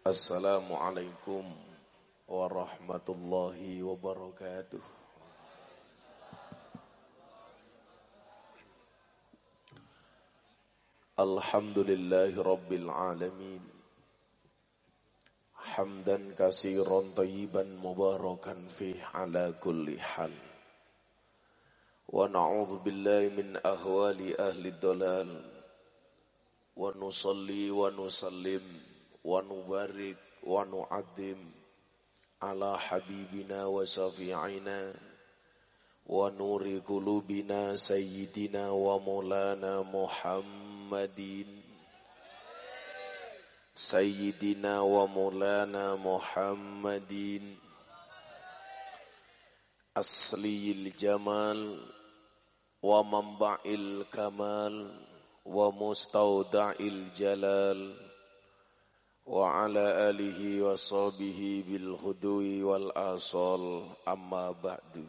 Assalamualaikum warahmatullahi wabarakatuh. Alhamdulillahi rabbil alamin. Hamdan kasiran tayyiban mubarakan fih ala kulli hal. Wa na'udzu billahi min ahwali ahli dhalal. Wa nusalli wa nusallim wa nubarik wa nu'addim ala habibina wa safi'ina wa nuri kulubina sayyidina wa maulana muhammadin. Sayyidina wa maulana muhammadin وعلى آله وصحبه بالغدو والآصال أما بعد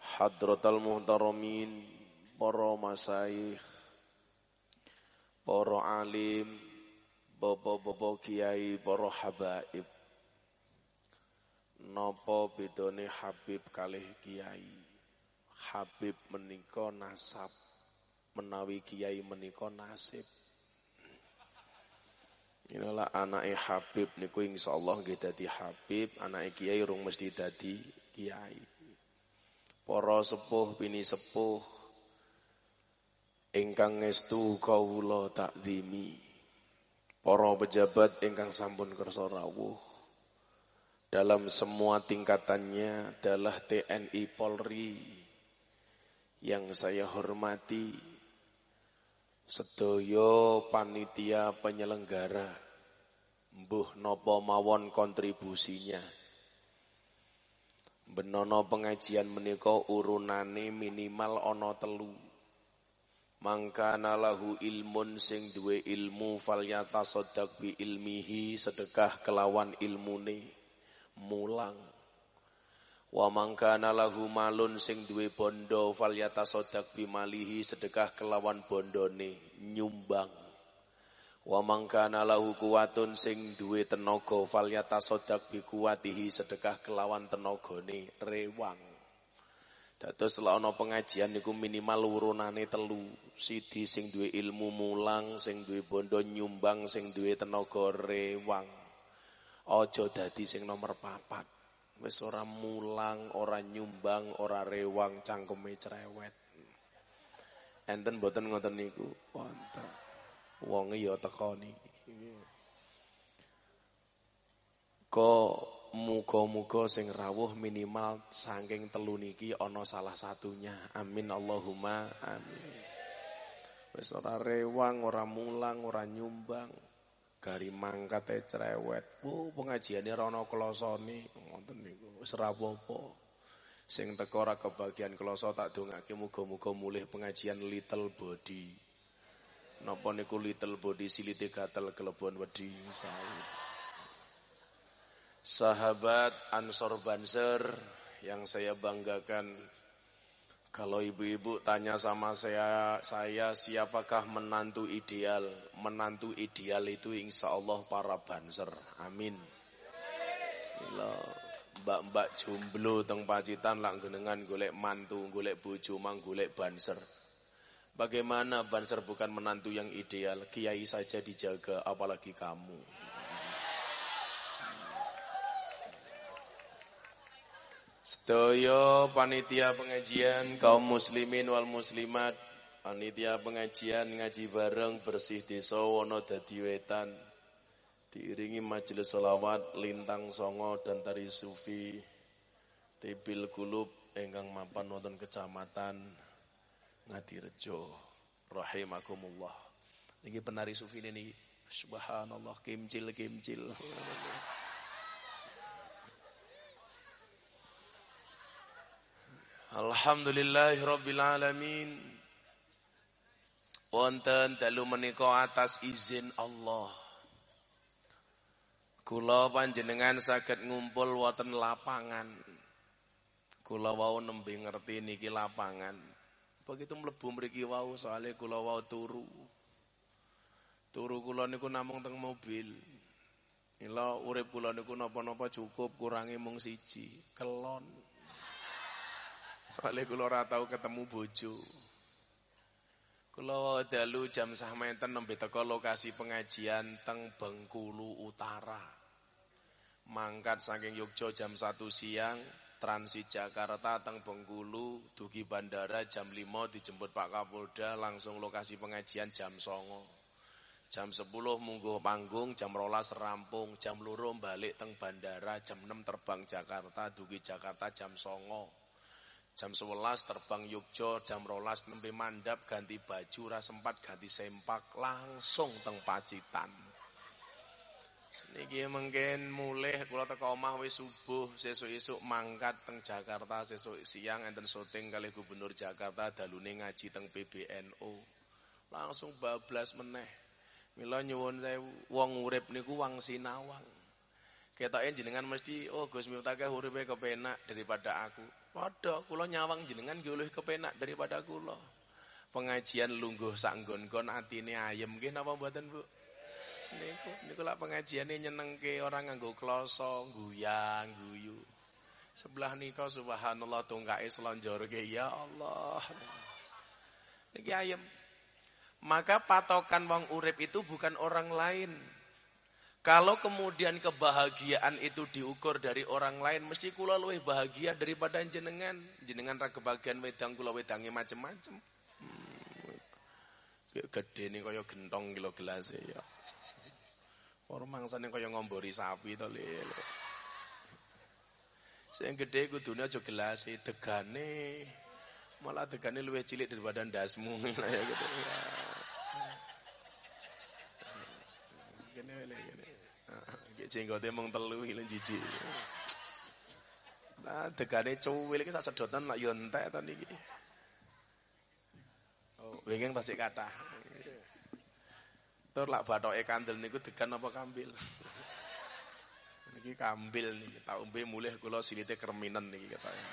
حضرة المحترمين para masaih para alim bapak-bapak kiai para habaib napa bedane habib kalih kiai habib menika nasab menawi kiai menika nasib Inilah anak Habib niku insyaallah nggih dadi Habib, anak kiai rung mesti dadi kiai. Para sepuh bini sepuh ingkang ngestu kawula takzimi. Para pejabat ingkang sampun kersa rawuh dalam semua tingkatannya adalah TNI Polri yang saya hormati Sedoyo panitia penyelenggara mbuh nopo mawon kontribusinya. Benono pengajian menika urunane minimal ana telu. Mangka nalahu ilmun sing duwe ilmu falyata sodak bi ilmihi sedekah kelawan ilmune mulang. Wa mangkana lahu malun sing duwe bondo falyata sodak bimalihi sedekah kelawan bondone nyumbang. Wa mangkana lahu kuwatun sing duwe tenaga falyata sodak bikuwatihi sedekah kelawan tenagane rewang. Dados lek ana pengajian niku minimal urunane telu. Sidi sing duwe ilmu mulang, sing duwe bondo nyumbang, sing duwe tenaga rewang. Aja dadi sing nomor papat. Wis ora mulang, ora nyumbang, ora rewang cangkeme cerewet. Enten boten ngoten niku. Wonten. Wonge ya teko niki. Kok muga-muga sing rawuh minimal saking telu niki ana salah satunya. Amin Allahumma amin. Wis ora rewang, ora mulang, ora nyumbang. Gari mangkate cerewet. Bu pengajiane ora ana klosone ngoten niku. Wis apa-apa. Sing teko ora kebagian kloso tak dongake muga-muga mulih pengajian little body. Napa niku little body silite gatel kelebon wedi. Sahabat Ansor Banser yang saya banggakan kalau ibu-ibu tanya sama saya, saya siapakah menantu ideal? Menantu ideal itu insya Allah para banser. Amin. Mbak-mbak jomblo teng Pacitan lah genengan golek mantu, golek bojo mang golek banser. Bagaimana banser bukan menantu yang ideal? Kiai saja dijaga apalagi kamu. Sedaya panitia pengajian kaum muslimin wal muslimat, panitia pengajian ngaji bareng bersih desa wono dadi wetan. Diiringi majelis solawat lintang songo dan tari sufi Tibil kulub enggang mapan wonten kecamatan Ngadirejo rahimakumullah. Niki penari sufi ini subhanallah kimcil kimcil. Alhamdulillahirabbil alamin. Wonten dalu menika atas izin Allah. Kula panjenengan saged ngumpul wonten lapangan. Kula wau nembe ngerti niki lapangan. Begitu mlebu mriki wau soalnya kula wau turu. Turu kula niku namung teng mobil. Mila urip kula niku napa-napa cukup kurangi mung siji, kelon. Soale kula ora tau ketemu bojo. Kula dalu jam sah menten nembe teko lokasi pengajian teng Bengkulu Utara. Mangkat saking Yogyo jam 1 siang, transit Jakarta teng Bengkulu, dugi bandara jam 5 dijemput Pak Kapolda langsung lokasi pengajian jam songo. Jam 10 munggu panggung, jam rolas rampung, jam loro balik teng bandara, jam 6 terbang Jakarta, dugi Jakarta jam songo. Jam 11 terbang Yogyo, jam rolas nembe mandap, ganti baju, ras sempat ganti sempak, langsung teng Pacitan. Niki mungkin mulai kula teko omah wis subuh, sesuk-esuk mangkat teng Jakarta, sesuk siang enten syuting kali Gubernur Jakarta dalune ngaji teng PBNU. Langsung bablas meneh. Mila nyuwun saya wong urip niku wong sinawang. Ketoke jenengan mesti oh Gus Miftah uripe kepenak daripada aku. Padha kula nyawang jenengan nggih luwih kepenak daripada kula. Pengajian lungguh sak nggon-nggon atine ayem nggih napa mboten Bu? Niku niku lak pengajiane nyenengke orang nganggo kloso, guyang, guyu. Sebelah nika subhanallah tungkae selonjorke ya Allah. Niki ayem. Maka patokan wong urip itu bukan orang lain. Kalau kemudian kebahagiaan itu diukur dari orang lain, mesti kula luwih bahagia daripada jenengan. Jenengan ra kebagian wedang kula wedange macem-macem. Hmm. Gede nih kaya gentong kilo gelas ya. Orang mangsane kaya ngombori sapi to lho. Sing gede kudune aja gelas degane. Malah degane luwih cilik daripada ndasmu ya gitu. Kene wele kene. Iki jenggote mung telu iki jijik. Nah, degane cuwil iki sak sedotan lak yo entek to niki. Oh, wengeng tasik kathah. Tur lak bathoke kandel niku degan apa kambil? niki kambil niki, tak umbe mulih kula silite kreminen niki katanya.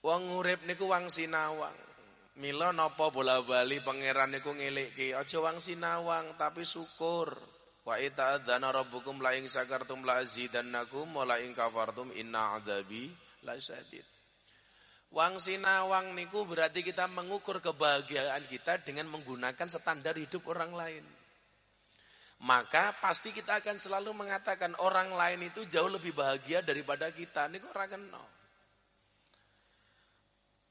Wong urip niku wang sinawang. Mila napa bola-bali pangeran niku ngelikke aja wang sinawang tapi syukur. Wa ita'adzana rabbukum la ing sakartum la azidannakum wa la ing kafartum inna adzabi la syadid. Wang sinawang niku berarti kita mengukur kebahagiaan kita dengan menggunakan standar hidup orang lain. Maka pasti kita akan selalu mengatakan orang lain itu jauh lebih bahagia daripada kita. Niku ora kenal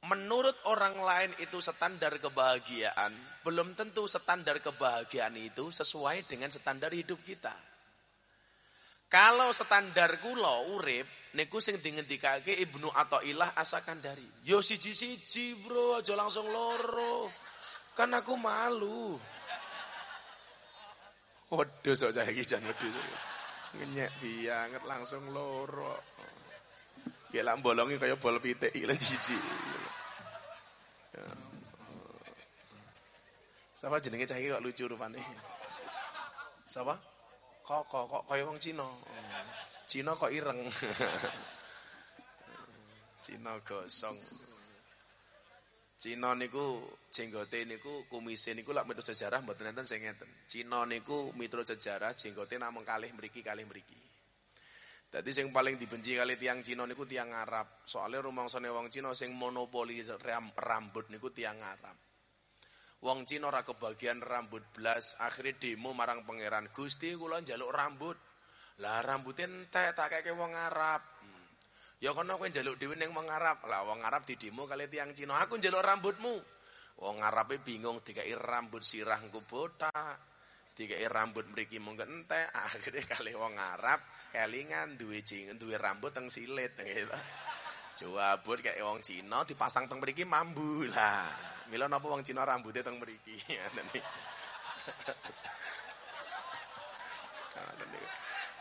menurut orang lain itu standar kebahagiaan, belum tentu standar kebahagiaan itu sesuai dengan standar hidup kita. Kalau standar kula urip niku sing dingendikake Ibnu Athaillah Asakandari. Yo siji-siji, Bro, aja langsung loro. Kan aku malu. Waduh sok iki jan wedhus. Ngenyek banget langsung loro. Ya lah bolongi kaya bol pitik jiji. Ya. Siapa jenenge cah kok lucu rupane. Siapa? Kok kok kok kaya wong Cina. Cina kok ireng. Cina gosong. Cina niku jenggote niku kumise niku lak miturut sejarah mboten enten sing ngeten. Cina niku miturut sejarah jenggote namung kalih mriki kalih mriki. Dadi sing paling dibenci kali tiang Cina niku tiang Arab. Soalnya rumangsane wong Cina sing monopoli rambut niku tiang Arab. Wong Cina ora kebagian rambut blas, akhirnya demo marang pangeran Gusti kula njaluk rambut. Lah rambut entek tak keke wong Arab. Ya kono kowe njaluk dhewe ning wong Arab. Lah wong Arab didemo kali tiang Cina, aku njaluk rambutmu. Wong Arabe bingung dikai rambut sirahku botak. Dikai rambut mriki mung entek, akhirnya kali wong Arab kelingan duwe jing duwe rambut teng silit gitu. Jawabut kayak wong Cina dipasang teng mriki mambu lah. Mila napa wong Cina rambutnya teng mriki.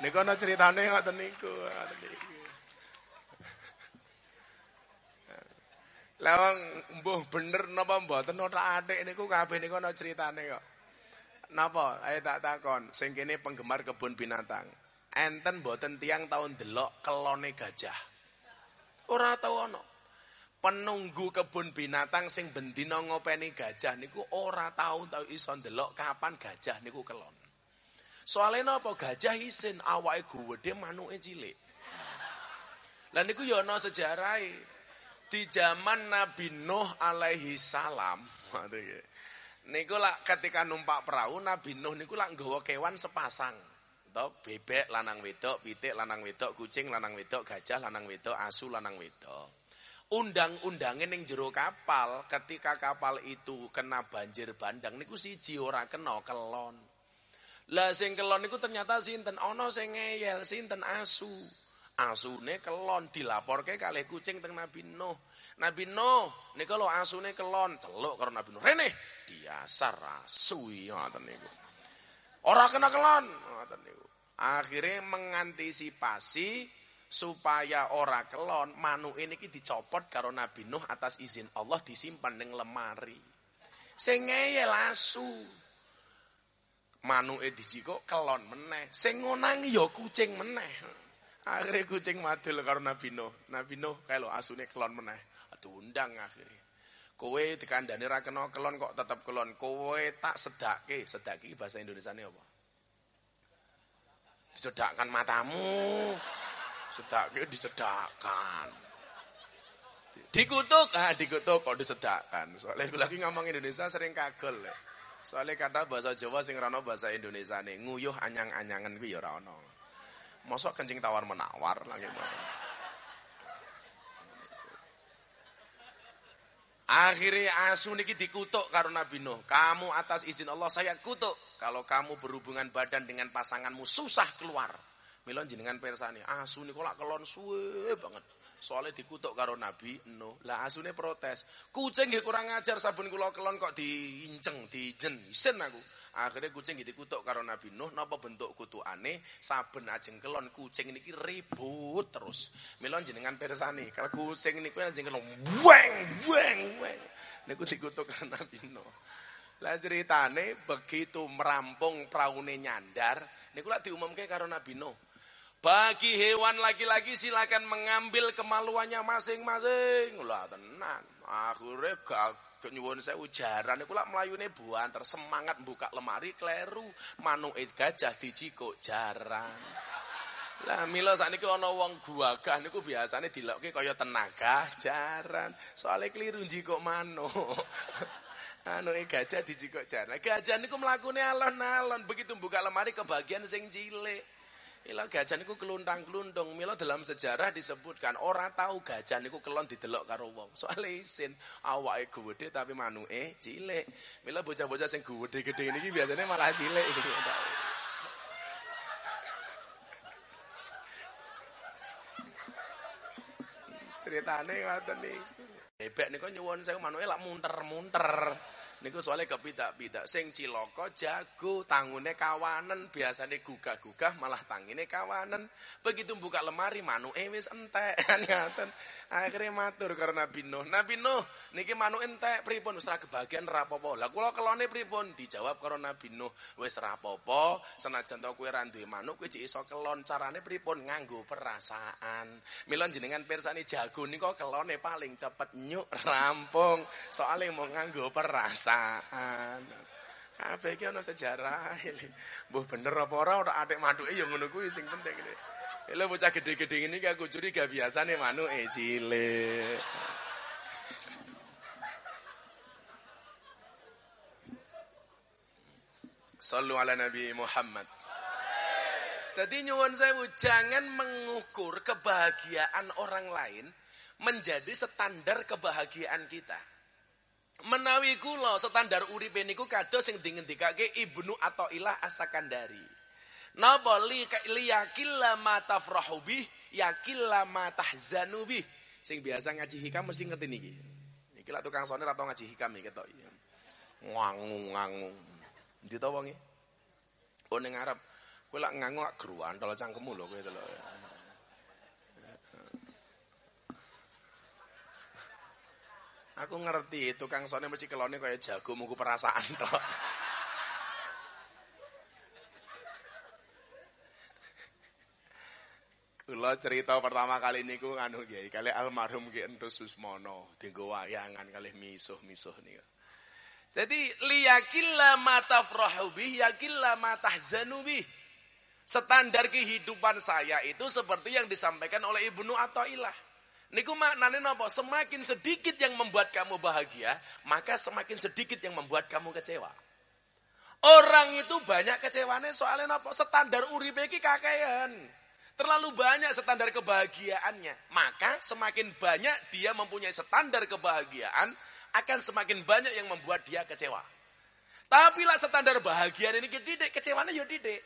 Niku ana critane ngoten niku, ngoten niku. Lah wong mbuh bener napa mboten ora atik niku kabeh niku ana critane kok. Napa? Ayo tak takon, sing kene penggemar kebun binatang enten boten tiang tahun delok kelone gajah. Ora tau ana. penunggu kebun binatang sing bendina ngopeni gajah niku ora tahu tau iso ndelok kapan gajah niku kelon. Soalnya napa gajah isin awake gede manuke cilik. Lah niku ya ana sejarahe. Di zaman Nabi Nuh alaihi salam, niku lak ketika numpak perahu Nabi Nuh niku lak nggawa kewan sepasang. To bebek lanang wedok, pitik lanang wedok, kucing lanang wedok, gajah lanang wedok, asu lanang wedok undang-undangnya ning jero kapal ketika kapal itu kena banjir bandang niku siji ora kena kelon. Lah sing kelon niku ternyata sinten ana sing ngeyel sinten asu. Asune kelon dilaporke kalih kucing teng Nabi Nuh. Nabi Nuh niku lho asune kelon, celuk karo Nabi Nuh. Rene diasar asu ngoten niku. Ora kena kelon. Akhirnya mengantisipasi supaya ora kelon manuk ini dicopot karo Nabi Nuh atas izin Allah disimpan ning lemari. Sing ngeyel asu. Manuke dijiko kelon meneh. Sing ngonangi ya kucing meneh. Akhirnya kucing madul karo Nabi Nuh. Nabi Nuh kalau asune kelon meneh. undang akhirnya. Kowe dikandani ra kena kelon kok tetep kelon. Kowe tak sedake. Sedake bahasa Indonesia ini apa? Disedakkan matamu. Sedaknya disedakkan. Dikutuk, ah dikutuk kok disedakkan. Soalnya lagi ngomong Indonesia sering kagel. Ya. Soalnya kata bahasa Jawa sing rano bahasa Indonesia nih, nguyuh anyang-anyangan kuwi ya ora ono. Mosok kencing tawar menawar lagi Akhirnya asu niki dikutuk karo Nabi Nuh. Kamu atas izin Allah saya kutuk. Kalau kamu berhubungan badan dengan pasanganmu susah keluar. Milon jenengan persani, asu niku lak kelon suwe banget. Soalnya dikutuk karo Nabi no. Lah asune protes. Kucing nggih kurang ajar sabun kula kelon kok diinceng, dijen, isen aku. Akhirnya kucing gitu kutuk karo Nabi Nuh napa bentuk kutukane saben ajeng kelon kucing niki ribut terus. Milon jenengan persani, kalau kucing niku ajeng kelon weng weng weng. Niku dikutuk karo Nabi Nuh. Lah ceritane begitu merampung praune nyandar niku lak diumumke karo Nabi Nuh. Bagi hewan laki-laki silakan mengambil kemaluannya masing-masing. Lah tenan. Akhirnya gak nyuwun saya ujaran iku lak mlayune buanter semangat buka lemari kleru manuke gajah dijikuk jaran. Lah mila sakniki ana wong guagah niku biasane dilokke kaya tenaga jaran. Soale keliru njikuk manuk. Anu gajah dijikuk jaran. Gajah niku mlakune alon-alon begitu buka lemari kebagian sing cilik. Mila gajah niku keluntang-kelundung. Mila dalam sejarah disebutkan orang tahu gajah niku kelon didelok karo wong. Soale isin awake gede tapi manuke cilik. Mila bocah-bocah sing gede-gede niki biasanya malah cilik iki. Ceritane ngoten niku. Bebek niku nyuwun saya manuke lak munter-munter. Niku soalnya kepidak-pidak. Sing ciloko jago, tangune kawanan, biasanya gugah-gugah malah tangine kawanan. Begitu buka lemari manu wis entek. Ngaten. Akhirnya matur karena Nabi Nuh. Nabi Nuh niki manu entek pripun wis kebagian rapopo. Lah kula kelone pripun? Dijawab karo Nabi Nuh, wis rapopo, senajan to kowe ra duwe manuk kowe iso kelon. Carane pripun? Nganggo perasaan. Milon jenengan pirsani jago niku kelone paling cepet nyuk rampung. Soalnya mau nganggo perasaan perasaan. Kabeh iki ana sejarah. Mbah bener apa ora ora atik manuke ya ngono kuwi sing penting iki. Lha bocah gede-gede ini aku curiga biasane manuke cilik. Sallu ala Nabi Muhammad. Tadi nyuwun saya jangan mengukur kebahagiaan orang lain menjadi standar kebahagiaan kita. Menawi kula standar uripe niku kados sing dingendikake Ibnu Athaillah As-Sakandari. Napa li liyakilla ma tafrahu bih yakilla ma. Sing biasa ngaji hikam mesti ngerti niki. Niki lak tukang sone atau ngaji hikam iki ketok. Ngangung-ngangung. Ndi? Oh ning Arab. Kowe lak ngangung gak geruan tolo cangkemmu lho kowe. Aku ngerti tukang sone mesti kelone kaya jago muku perasaan tok. Kula cerita pertama kali niku anu Kiai, kali almarhum Ki Entus Susmono, dienggo wayangan kali misuh-misuh niku. Jadi liyakilla ma tafrahu bih yakilla ma tahzanu bih. Standar kehidupan saya itu seperti yang disampaikan oleh Ibnu Athaillah. Niku maknane napa? Semakin sedikit yang membuat kamu bahagia, maka semakin sedikit yang membuat kamu kecewa. Orang itu banyak kecewane soalnya napa? Standar uripe iki kakean. Terlalu banyak standar kebahagiaannya. Maka semakin banyak dia mempunyai standar kebahagiaan, akan semakin banyak yang membuat dia kecewa. Tapi lah standar bahagia ini didik, kecewanya ya didik.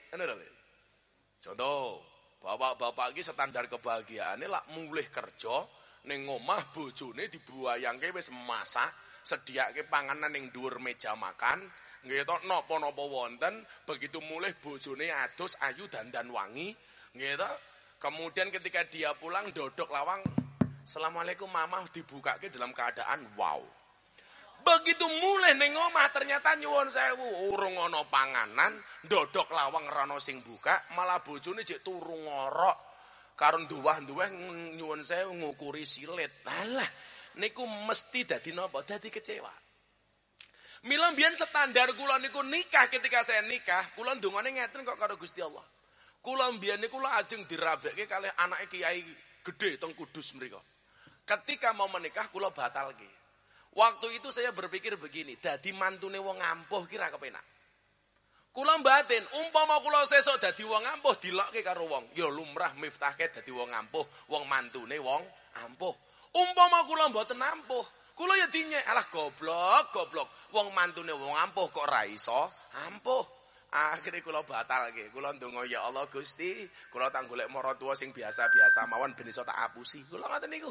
Contoh, bapak-bapak ini standar kebahagiaan ini lah mulai kerja, neng omah bojone dibuayangke wis masak, sediake panganan ning dhuwur meja makan, nggih to napa-napa wonten, begitu mulai bojone adus ayu dandan wangi, Gitu. Kemudian ketika dia pulang dodok lawang, Assalamualaikum mama dibuka ke dalam keadaan wow. Begitu mulai neng omah ternyata nyuwun sewu urung ono panganan, dodok lawang rano sing buka, malah bojone jek turu ngorok. Karun duwah-duwah nyuwun sewu ngukuri silet. Alah, niku mesti dadi napa? Dadi kecewa. Mila mbiyen standar kula niku nikah ketika saya nikah, kula ndongane ngeten kok karo Gusti Allah. Kula mbiyen niku kula ajeng dirabekke kalih anake kiai gede teng Kudus mriku. Ketika mau menikah kula batalke. Waktu itu saya berpikir begini, dadi mantune wong ampuh kira kepenak. Kula batin, umpama kula sesuk dadi wong ampuh dilokke karo wong, ya lumrah miftahke dadi wong ampuh, wong mantune wong ampuh. Umpama kula mboten ampuh, kula ya dinyek, alah goblok, goblok. Wong mantune wong ampuh kok ra iso ampuh. Akhirnya kula batal nggih. Kula ndonga ya Allah Gusti, kula tang golek maratuwa sing biasa-biasa mawon ben iso tak apusi. Kula ngoten niku.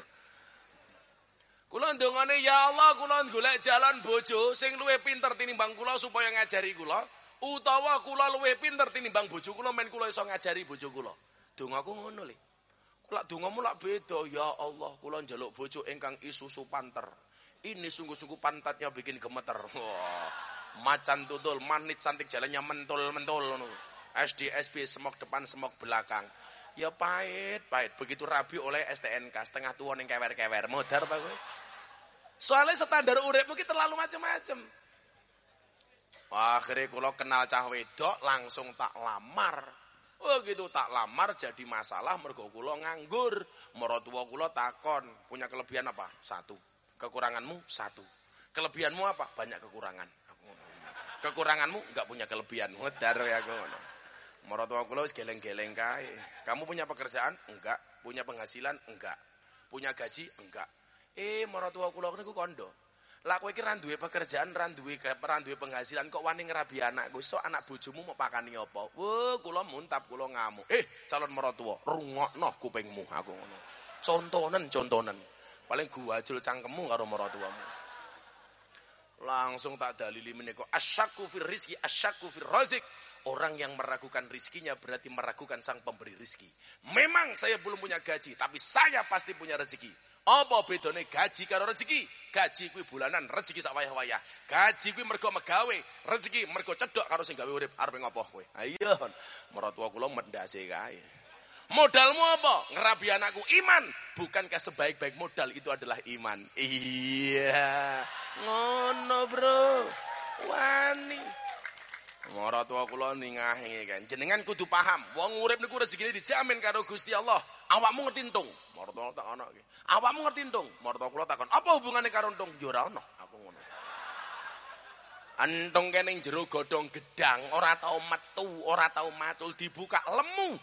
Kula ndongane ya Allah kula golek jalan bojo sing luwih pinter tinimbang kula supaya ngajari kula utawa kula luwih pinter tinimbang bojo kula men kula iso ngajari bojo kula. Dongaku ngono le. Kula dongamu lak beda ya Allah kula njaluk bojo ingkang isusu panter. Ini sungguh-sungguh pantatnya bikin gemeter. Wah macan tutul, manit cantik jalannya mentul-mentul. SD, SB, semok depan, semok belakang. Ya pahit, pahit. Begitu rabi oleh STNK, setengah tua yang kewer-kewer. Modar apa gue? Soalnya standar urip mungkin terlalu macam-macam. Akhirnya kalau kenal cah wedok langsung tak lamar. Oh gitu tak lamar jadi masalah mergo kula nganggur. Maratua kula takon, punya kelebihan apa? Satu. Kekuranganmu satu. Kelebihanmu apa? Banyak kekurangan. Kekuranganmu enggak punya kelebihan. Ngedar ya ngono. Maratuwa kula geleng-geleng kae. Kamu punya pekerjaan? Enggak. Punya penghasilan? Enggak. Punya gaji? Enggak. Eh maratuwa kula niku kondo. Lah kowe iki ra duwe pekerjaan, ra duwe ra duwe penghasilan kok wani ngrabi anakku. So anak bojomu mau pakani apa? Wah, kula muntap, kula ngamuk. Eh, calon mertua, rungokno kupingmu aku ngono. Contonen, contonen. Paling gua jul cangkemmu karo mertuamu. Langsung tak dalili menika asyakku fir rizki, asyakku fir razik. Orang yang meragukan rizkinya berarti meragukan sang pemberi rizki. Memang saya belum punya gaji, tapi saya pasti punya rezeki. Apa bedone gaji karo rezeki? Gaji kuwi bulanan, rezeki sak wayah-wayah. Gaji kuwi mergo megawe, rezeki mergo cedok karo sing gawe urip. Arep ngopo kowe? Ayo, mertua kula mendase kae. Modalmu apa? Ngerabi anakku iman. Bukankah sebaik-baik modal itu adalah iman? Iya. Ngono, Bro. Wani. Ora tua kula ningahe kan. Jenengan kudu paham, wong urip niku rezekine dijamin karo Gusti Allah. Awakmu ngerti entung. Marta tak ana iki. Awakmu ngerti entung. Marta kula takon, "Apa hubungane karo entung?" Ya ora aku ngono. Entung kene jero godhong gedang, ora tau metu, ora tau macul dibuka lemu.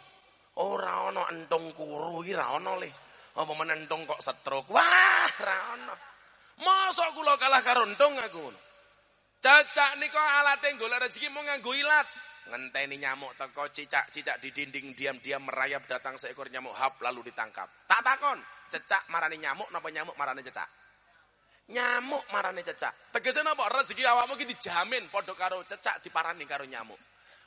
Ora ana entung kuru iki ra ana le. Apa men entung kok setruk. Wah, ra ana. Mosok kula kalah karo entung aku ngono. Cacak nika alate golek rezeki mau nganggo ilat. Ngenteni nyamuk teko cicak-cicak di dinding diam-diam merayap datang seekor nyamuk hap lalu ditangkap. Tak takon, cecak marani nyamuk napa nyamuk marani cecak? Nyamuk marani cecak. Tegese napa rezeki awakmu iki dijamin padha karo cecak diparani karo nyamuk.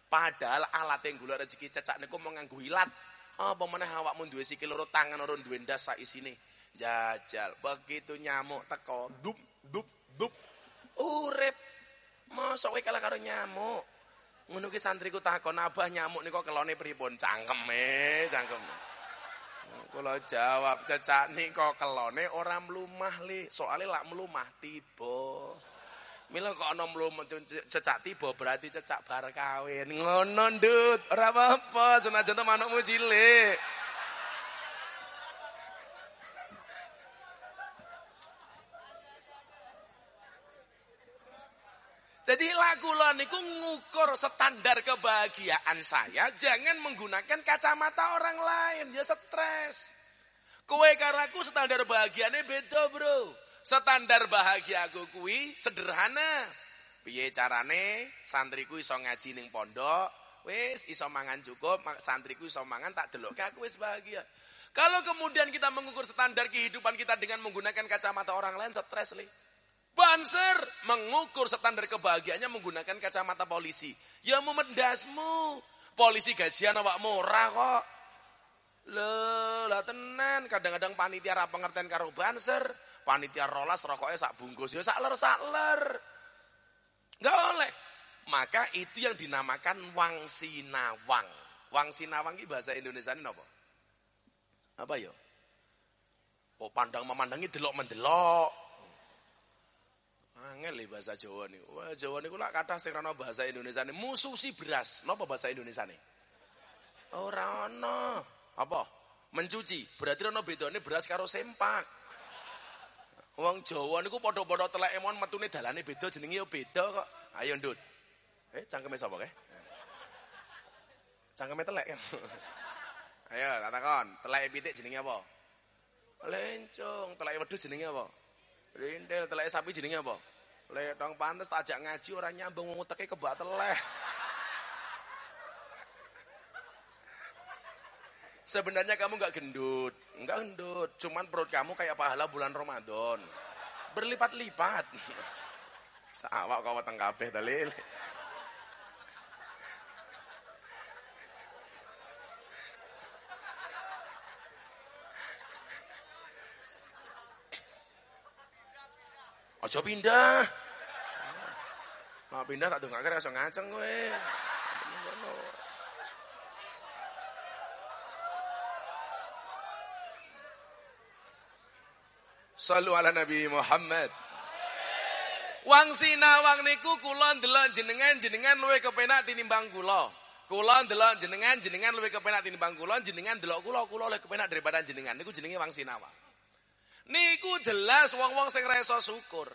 Padahal alat yang gula rezeki cecak niku mau nganggo ilat. Apa meneh awakmu duwe sikil loro tangan loro duwe ndas sak isine. Jajal, begitu nyamuk teko, dup dup dup. Urip. Mosok kowe kalah karo nyamuk. Ngono ki santriku takon abah nyamuk niku kelone pripun? Cangkeme, cangkem. Kula jawab cecak nih kok kelone ora mlumah li. Soalnya lak mlumah tiba. Mila kok ana mlumah cecak tiba berarti cecak bar kawin. Ngono ndut, ora apa-apa senajan manukmu cilik. Jadi lagu lo niku ngukur standar kebahagiaan saya jangan menggunakan kacamata orang lain. Ya stres. Kue karaku standar bahagianya beda bro. Standar bahagia aku kui sederhana. Piye carane santriku iso ngaji ning pondok, wis iso mangan cukup, santriku iso mangan tak delok aku wis bahagia. Kalau kemudian kita mengukur standar kehidupan kita dengan menggunakan kacamata orang lain stres li. Banser mengukur standar kebahagiaannya menggunakan kacamata polisi. Ya memendasmu. Polisi gajian awak murah kok. Loh, lah tenan. Kadang-kadang panitia ra pengertian karo banser. Panitia rolas rokoknya sak bungkus. Ya sakler sakler. Enggak oleh. Maka itu yang dinamakan wang sinawang. Wang sinawang ini bahasa Indonesia ini apa? Apa ya? Oh pandang memandangi delok mendelok. Angel nih bahasa Jawa nih. Wah, Jawa nih kula kata sing ana bahasa Indonesia nih mususi beras. Napa bahasa Indonesia nih? Ora ana. Apa? Mencuci. Berarti ana bedane beras karo sempak. Wong Jawa niku padha-padha telek emon metune dalane beda jenenge ya beda kok. Ayo ndut. Eh cangkeme sapa kae? Cangkeme telek kan. Ayo tak takon, telek pitik jenenge apa? Lencong, telek wedhus jenenge apa? Rindel, telek sapi jenenge apa? Ledong pantes tak ajak ngaji orang nyambung nguteke kebak teleh. Sebenarnya kamu nggak gendut, nggak gendut, cuman perut kamu kayak pahala bulan Ramadan. Berlipat-lipat. Sawak kau weteng kabeh dalil. Aja pindah. Mau pindah tak dongake rasa ngaceng kowe. Sallu ala Nabi Muhammad. Wang sinawang niku kula ndelok jenengan jenengan luwe kepenak tinimbang kula. Kula ndelok jenengan jenengan luwe kepenak tinimbang kula, jenengan ndelok kula kula luwe kepenak daripada jenengan. Niku jenenge wang sinawang. Niku jelas wong-wong sing ra iso syukur.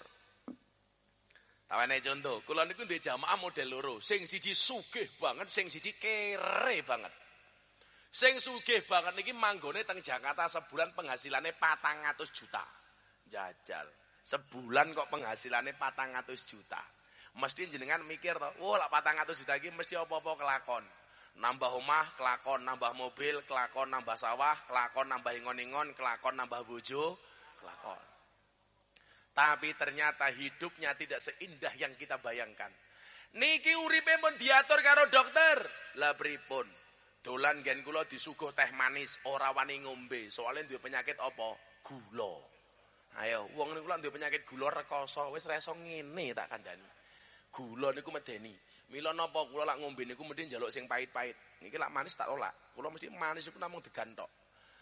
Tawane contoh, kula niku duwe jamaah model loro. Sing siji sugih banget, sing siji kere banget. Sing sugih banget niki manggone teng Jakarta sebulan penghasilannya patang atus juta. Jajal. Sebulan kok penghasilannya patang atus juta. Mesti jenengan mikir toh, wah lah patang atus juta iki mesti apa-apa kelakon. Nambah rumah, kelakon, nambah mobil, kelakon, nambah sawah, kelakon, nambah ingon-ingon, kelakon, nambah bojo, kelakon. Tapi ternyata hidupnya tidak seindah yang kita bayangkan. Niki uripe pun diatur karo dokter. Lah pripun? Dolan gen kula disuguh teh manis, ora wani ngombe. Soalnya duwe penyakit apa? Gula. Ayo, wong niku duwe penyakit gula rekoso, wis reso ngene tak kandhani. Gula niku medeni. Mila napa kula lak ngombe niku mesti njaluk sing pahit-pahit. Niki lak manis tak tolak. Kula mesti manis iku namung degan tok.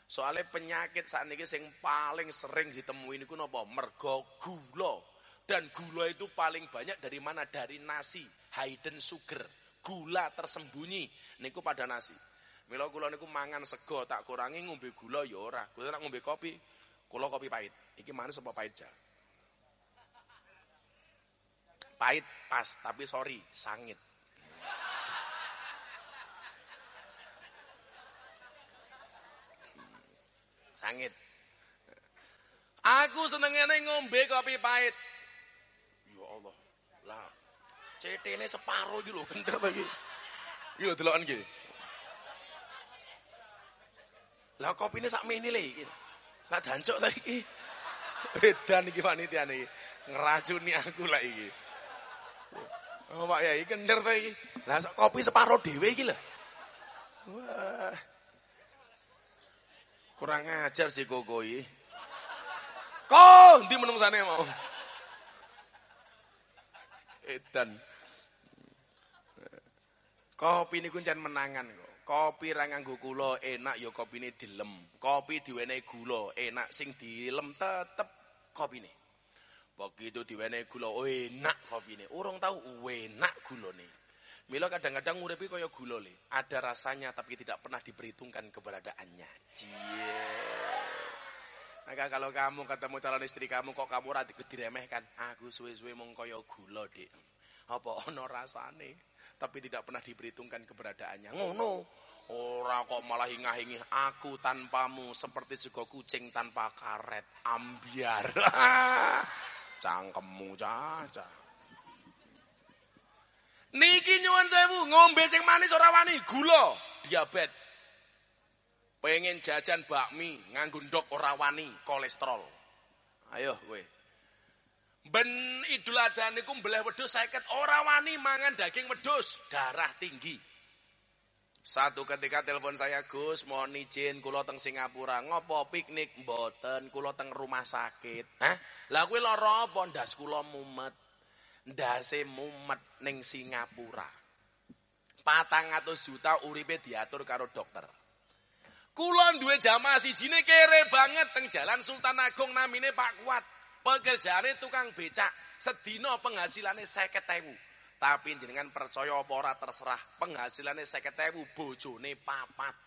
Soalnya penyakit saat ini yang paling sering ditemui niku napa? Mergo gula. Dan gula itu paling banyak dari mana? Dari nasi, hidden sugar. Gula tersembunyi niku pada nasi. Mila kula niku mangan sego tak kurangi ngombe gula ya ora. Kula nak ngombe kopi, kula kopi pahit. Iki manis apa pahit ja? Pahit pas, tapi sorry, sangit. Sangit. Aku senengane ngombe kopi pahit. Ya Allah. Lah, CT-ne separo iki lho, gendep iki. Iki lho delokan iki. Lah kopine sak mene le iki. Lah dancuk ta iki. Edan iki iki. Ngeracuni aku lah iki. Oh, Pak Yai kender ta iki. Lah kopi separo dhewe iki lho. Wah. Kurang ajar sih koko iki. Kok ndi menungsane mau? Edan. Kopi niku jan menangan kok. Kopi ra nganggo gula enak ya kopine dilem. Kopi diwenehi gula enak sing dilem tetep kopine. Begitu diwenehi gula enak kopine. Urung tahu enak gulane. Mila kadang-kadang nguripi kaya gula le. Ada rasanya tapi tidak pernah diperhitungkan keberadaannya. Cie. Maka kalau kamu ketemu calon istri kamu kok kamu ra diremehkan, aku suwe-suwe mung kaya gula, Dik. Apa ana rasane? Tapi tidak pernah diperhitungkan keberadaannya. Ngono. Ora kok malah hingah-hingih aku tanpamu seperti sego kucing tanpa karet. Ambiar. Cangkemmu caca. Niki nyuwun sewu, ngombe sing manis ora wani, gula, diabetes. Pengen jajan bakmi, nganggo ndok ora wani, kolesterol. Ayo kowe. Ben Idul Adha niku mbeleh wedhus 50 ora wani mangan daging wedhus, darah tinggi. Satu ketika telepon saya, Gus, mohon izin kula teng Singapura. Ngopo piknik mboten, kula teng rumah sakit. Hah? Lah kuwi lara apa ndas kula mumet? Ndase mumet ning Singapura. Patang atus juta uripe diatur karo dokter. Kulon duwe jamaah sijine kere banget teng Jalan Sultan Agung namine Pak Kuat. Pekerjaane tukang becak, sedina penghasilane 50.000. Tapi jenengan percaya apa ora terserah, penghasilane 50.000 bojone papat.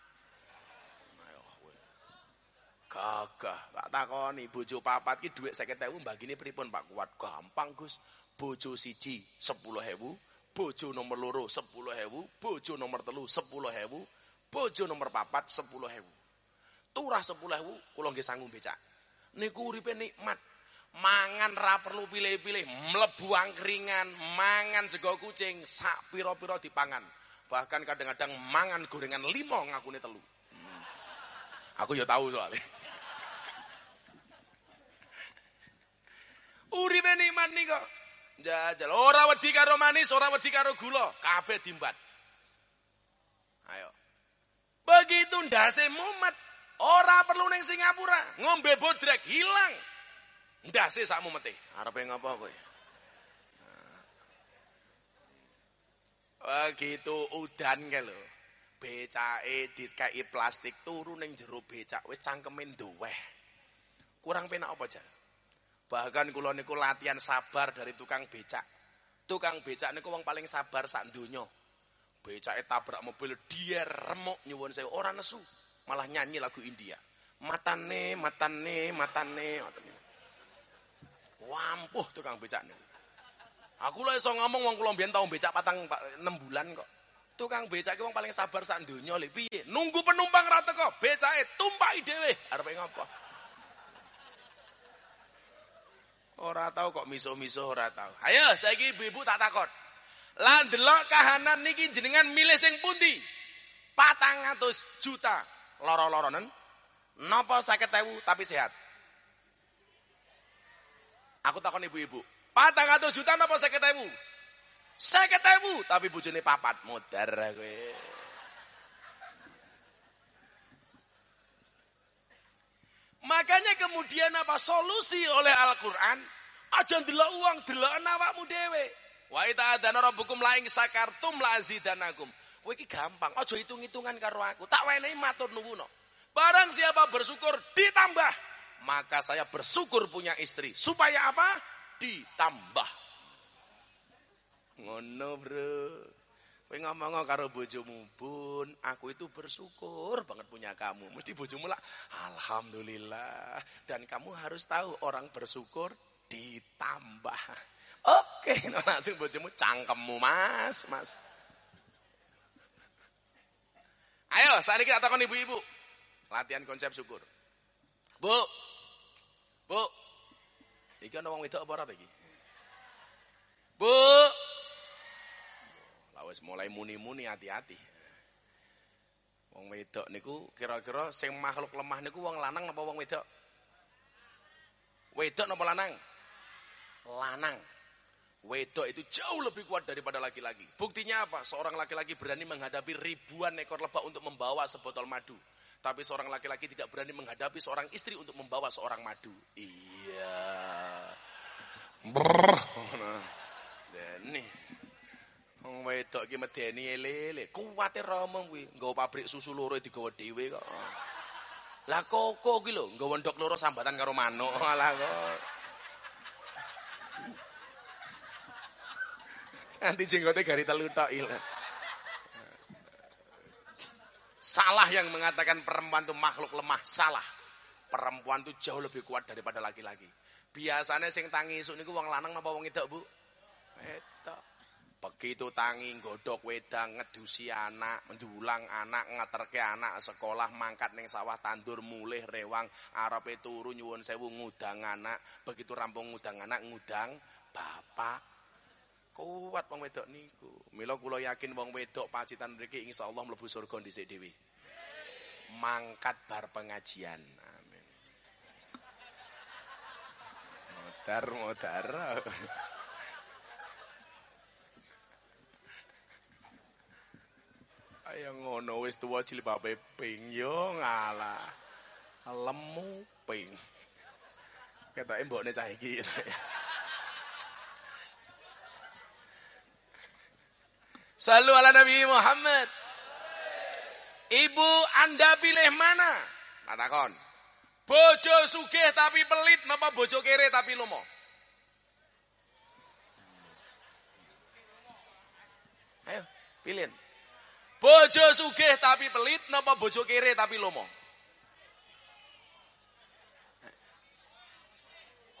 Gagah, tak takoni bojo papat ki dhuwit 50.000 mbagine pripun Pak Kuat? Gampang Gus bojo siji sepuluh hewu, bojo nomor loro sepuluh hewu, bojo nomor telu sepuluh hewu, bojo nomor papat sepuluh hewu. Turah sepuluh hewu, kulo nggih sanggup becak. Niku uripe nikmat. Mangan ra perlu pilih-pilih, mlebu angkringan, mangan sego kucing, sak pira-pira dipangan. Bahkan kadang-kadang mangan gorengan limo ngakune telu. Hmm. Aku ya tahu soalnya. Uripe nikmat nih kok. Jajal. Ora wedi karo manis, ora wedi karo gula, kabeh dimbat. Ayo. Begitu ndase mumet, ora perlu ning Singapura, ngombe bodrek hilang. Ndase sak mumete. Arepe ngapa kowe? Begitu udan ke lho. Becake dikai plastik turu ning jero becak wis cangkeme nduweh. Kurang penak apa jar? Bahkan kula niku latihan sabar dari tukang becak. Tukang becak niku wong paling sabar sak donya. Becake tabrak mobil dia remuk nyuwun saya orang nesu, malah nyanyi lagu India. Matane, matane, matane, matane. Wampuh tukang becak niku. Aku lho iso ngomong wong kula mbiyen tau becak patang 6 bulan kok. Tukang becak ki wong paling sabar sak donya lho piye? Nunggu penumpang ra teko, becake tumpaki dhewe. Arepe ngopo? Ora tahu kok miso-miso ora tahu. Ayo saiki ibu-ibu tak takon. Lah kahanan niki jenengan milih sing pundi? 400 juta loro-loronen. Napa 50.000 tapi sehat? Aku takon ibu-ibu. 400 juta napa 50.000? 50.000 tapi bojone papat modar kowe. Makanya kemudian apa solusi oleh Al-Quran? Aja ndelok uang, delok awakmu dhewe. Wa ita adana rabbukum la ing sakartum la azidanakum. Kowe iki gampang, aja hitung-hitungan karo aku. Tak wenehi matur nuwun. Barang siapa bersyukur ditambah, maka saya bersyukur punya istri. Supaya apa? Ditambah. Ngono, Bro. Kowe ngomong karo bojomu, "Bun, aku itu bersyukur banget punya kamu." Mesti bojomu lah, "Alhamdulillah." Dan kamu harus tahu orang bersyukur ditambah. Oke, nah langsung bojomu cangkemmu, Mas, Mas. Ayo, saat kita takon ibu-ibu. Latihan konsep syukur. Bu. Bu. Iki ana wong wedok apa ora iki? Bu wis mulai muni-muni hati-hati. Wong wedok niku kira-kira sing makhluk lemah niku wong lanang napa wong wedok? Wedok napa lanang? Lanang. Wedok itu jauh lebih kuat daripada laki-laki. Buktinya apa? Seorang laki-laki berani menghadapi ribuan ekor lebah untuk membawa sebotol madu. Tapi seorang laki-laki tidak berani menghadapi seorang istri untuk membawa seorang madu. Iya. Brrr. Nah, nih. Wong wedok iki medeni elele, kuwate romong kuwi, nggawa pabrik susu loro digawa dhewe kok. Lah koko ki lho, nggawa ndok loro sambatan karo manuk. Alah kok. Nanti jenggote gari telu tok Salah yang mengatakan perempuan itu makhluk lemah, salah. Perempuan itu jauh lebih kuat daripada laki-laki. Biasanya sing tangi isuk niku wong lanang napa wong wedok, Bu? Wedok. Begitu tangi godok wedang ngedusi anak, mendulang anak, ngeterke anak sekolah mangkat ning sawah tandur mulih rewang arepe turu nyuwun sewu ngudang anak, begitu rampung ngudang anak ngudang bapak. Kuat wong wedok niku. Mila kula yakin wong wedok pacitan mriki insyaallah mlebu surga dhisik dhewe. Mangkat bar pengajian. Amin. Modar modar. Ayo ngono wis tuwa jilbabe ping yo ngalah. Lemu ping. Ketake mbokne cah iki. Salu ala Nabi Muhammad. Ibu Anda pilih mana? Matakon. Bojo sugih tapi pelit napa bojo kere tapi lomo? Ayo, pilih. Bojo sugih tapi pelit napa bojo kere tapi lomo?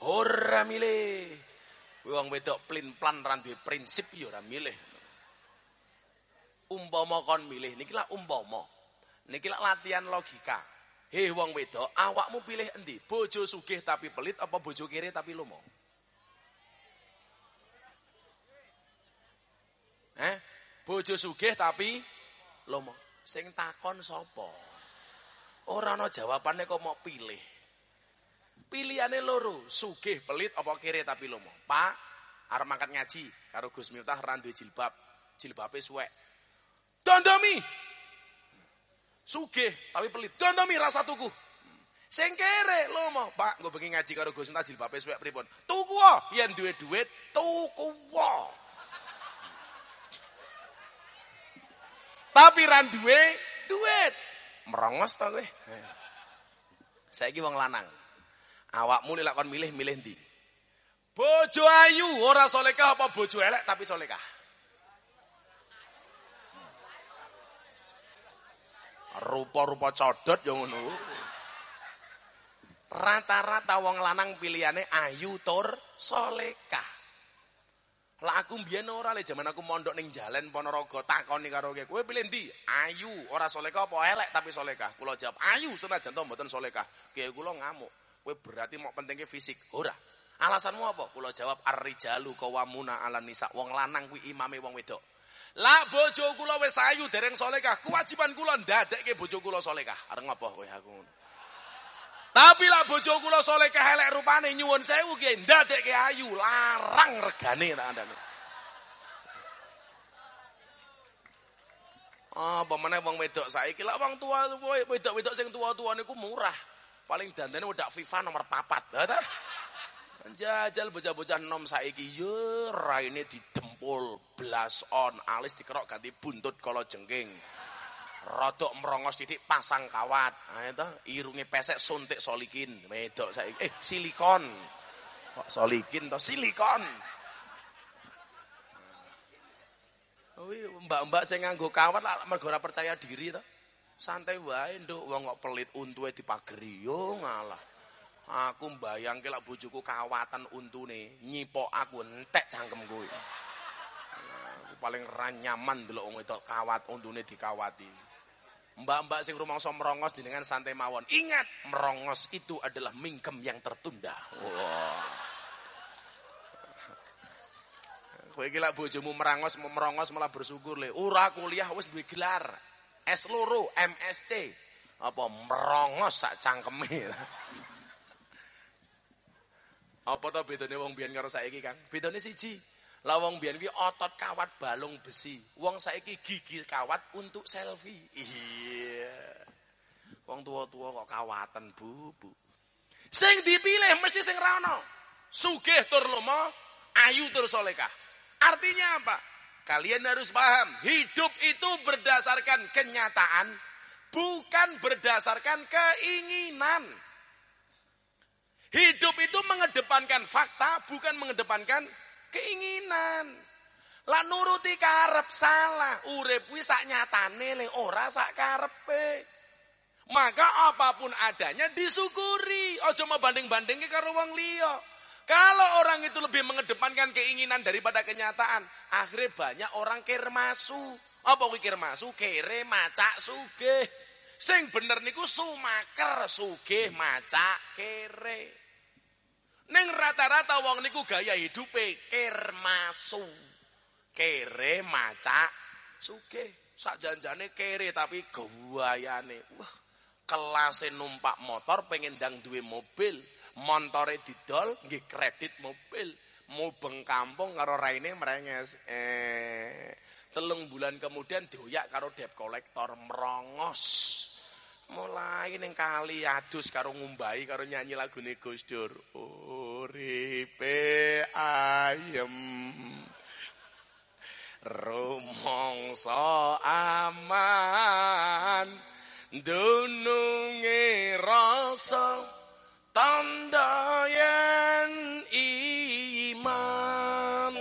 Ora milih. Wong wedok plin-plan ra prinsip ya ora milih. Umpama kon milih niki lah umpama. Niki lah latihan logika. Hei wong wedok, awakmu pilih endi? Bojo sugih tapi pelit apa bojo kere tapi lomo? Eh? Bojo sugih tapi Lomo, sing takon sapa? Ora ana jawabane kok mau pilih. Pilihane loro, sugih pelit apa kere tapi lomo. Pak, arep mangkat ngaji karo Gus Miftah ra duwe jilbab. Jilbabe suwek. Dondomi. Sugih tapi pelit. Dondomi rasa tuku. Sing kere lomo, Pak, nggo bengi ngaji karo Gus Miftah jilbabe suwek pripun? Tuku yen duwe duit, tuku wae. Tapi ran duwe duit. Merongos ta kowe. Saiki wong lanang. Awakmu lek kon milih milih ndi? Bojo ayu ora solekah apa bojo elek tapi solekah? Rupa-rupa codot yo ngono. Rata-rata wong lanang pilihane ayu tur solekah. Lah aku mbiyen ora le jaman aku mondok ning jalan Ponorogo takoni karo kowe, kowe pilih ndi? Ayu, ora solekah apa elek tapi solekah. Kula jawab, ayu senajan to mboten solekah. Kiai kula ngamuk. Kowe berarti mau pentingnya fisik. Ora. Alasanmu apa? Kula jawab ar-rijalu qawwamuna 'alan nisa. Wong lanang kuwi imame wong wedok. Lah bojo kula wis ayu dereng solekah. Kewajiban kula ndadekke bojo kula solekah. Areng apa kowe aku ngono? Tapi lah bojo kula soleh kehelek rupane nyuwun sewu ki ndadekke ayu, larang regane tak andane. Ah, apa meneh wong wedok saiki lah wong tua wedok-wedok sing tua-tua niku murah. Paling dandane wedak FIFA nomor papat. Jajal bocah-bocah nom saiki yo raine didempul, blas on, alis dikerok ganti buntut kala jengking rodok merongos titik pasang kawat. Nah itu irunge pesek suntik solikin. Wedok saya eh silikon. Kok solikin to silikon. mbak-mbak saya nganggo kawat lah mergo percaya diri to. Santai wae nduk wong kok pelit untuke dipageri yo ngalah. Aku mbayangke lak bojoku kawatan untune, nyipok aku entek cangkemku. Aku paling ranyaman delok wong wedok kawat untune dikawati. Mbak-mbak sing rumangsa merongos dengan santai mawon. Ingat, merongos itu adalah mingkem yang tertunda. Wow. Kowe iki lak bojomu merangos merongos malah bersyukur le. Ora kuliah wis duwe gelar. S loro MSc. Apa merongos sak cangkeme. Apa to bedane wong biyen karo saiki, Kang? Bedane siji. Lawang biyen kuwi otot kawat balung besi. Wong saiki gigi kawat untuk selfie. Iya. Wong tua-tua kok kawatan, Bu, Bu. Sing dipilih mesti sing ra ono. Sugih tur lomo, ayu tur solekah. Artinya apa? kalian harus paham, hidup itu berdasarkan kenyataan, bukan berdasarkan keinginan. Hidup itu mengedepankan fakta, bukan mengedepankan keinginan. Lah nuruti karep salah, urip kuwi sak nyatane le ora sak karepe. Maka apa pun adanya disyukuri, ojo mau banding-bandingke karo wong liya. Kalau orang itu lebih mengedepankan keinginan daripada kenyataan, akhirnya banyak orang kermasu. Apa kuwi kermasu? Kere macak sugih. Sing bener niku sumaker sugih macak kere. Neng rata-rata wong niku gaya hidupe kermasu. Kere macak sugih. Sak janjane kere tapi gawayane. Wah, kelase numpak motor pengen dang duwe mobil montore didol nggih kredit mobil mubeng kampung karo raine merenges eh telung bulan kemudian dioyak karo debt kolektor merongos mulai ning kali adus karo ngumbai karo nyanyi lagu Gus Dur. Uripe ayem. Rumangsa aman. Dununge rasa tanda yen iman.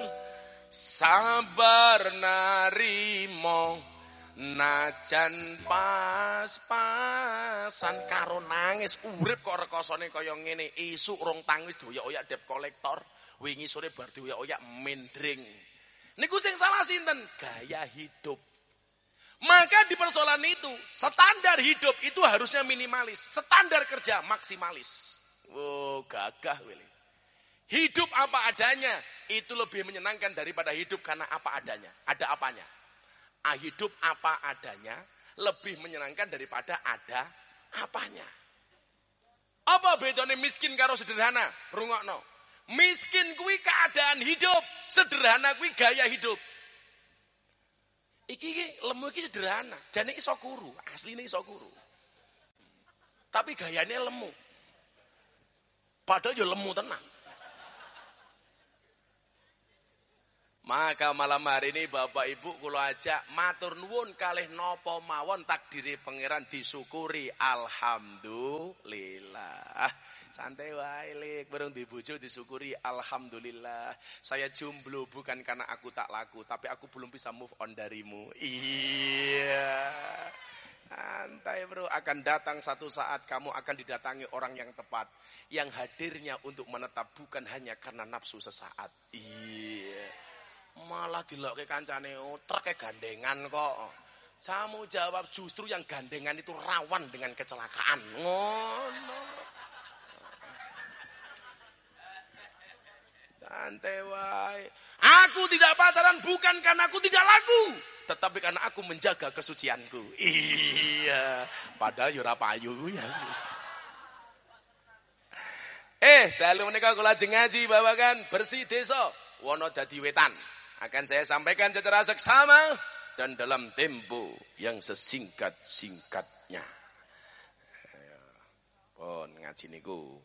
Sabar narimo najan pas-pasan karo nangis urip kok rekosane kaya ngene isuk rong tangis doyak-oyak dep kolektor wingi sore bar doyak-oyak mendring niku sing salah sinten gaya hidup maka di persoalan itu, standar hidup itu harusnya minimalis. Standar kerja maksimalis. Oh, gagah wili. Hidup apa adanya itu lebih menyenangkan daripada hidup karena apa adanya. Ada apanya? Ah, hidup apa adanya lebih menyenangkan daripada ada apanya. Apa bedanya miskin karo sederhana? Rungokno. Miskin kui keadaan hidup, sederhana kui gaya hidup. Iki, iki lemu iki sederhana, jane iso kuru, asline iso kuru. Tapi gayanya lemu. Padahal ya lemu tenang. Maka malam hari ini Bapak Ibu kula ajak matur nuwun kalih nopo mawon takdiri pangeran disyukuri alhamdulillah. Santai wae lik bareng dibojo disyukuri alhamdulillah. Saya jomblo bukan karena aku tak laku tapi aku belum bisa move on darimu. Iya. Santai bro, akan datang satu saat kamu akan didatangi orang yang tepat. Yang hadirnya untuk menetap bukan hanya karena nafsu sesaat. Iya. Malah dilok ke kancane, oh, truk gandengan kok. Kamu jawab justru yang gandengan itu rawan dengan kecelakaan. Ngono. Santai wae. Aku tidak pacaran bukan karena aku tidak laku tetapi karena aku menjaga kesucianku. Iya, padahal yo payu ya. Eh, dalu menika kula lajeng ngaji babakan bersih desa wono dadi wetan. Akan saya sampaikan secara seksama dan dalam tempo yang sesingkat-singkatnya. Pun ngaji niku.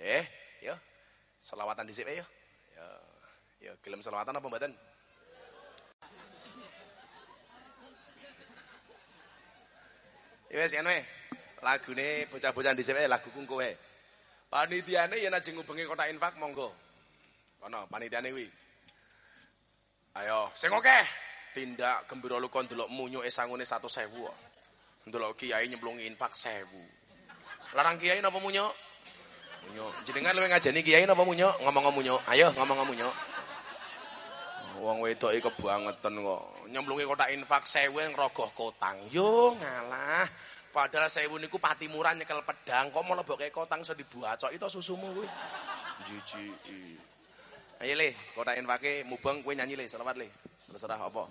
Eh, yo. Selawatan dhisik yo. Yo, yo gelem selawatan apa mboten? Ya wis ene. Lagune bocah-bocah dhisik wae lagu kungku wae. Panitiane yen ajeng ngubengi kota infak monggo. Kono panitiane kuwi. Ayo, sing oke. Tindak gembira lu kon delok munyuke sangune 100.000 kok. Ndelok kiai nyemplungi infak 1000. Larang kiai napa munyuk? Munyuk. Jenengan luwih ngajeni kiai napa munyuk? Ngomong munyuk. Ayo ngomong munyuk. Wong wedok iki kebangetan kok. Nyemplungi kotak infak 1000 ngrogoh kotang. Yo ngalah. Padahal sewu niku pati murah nyekel pedang, kok mau lebokke kotang iso dibuacok itu susumu kuwi. Jiji. Ayo le, kotak infake mubeng kowe nyanyi le, selawat le. Terserah apa.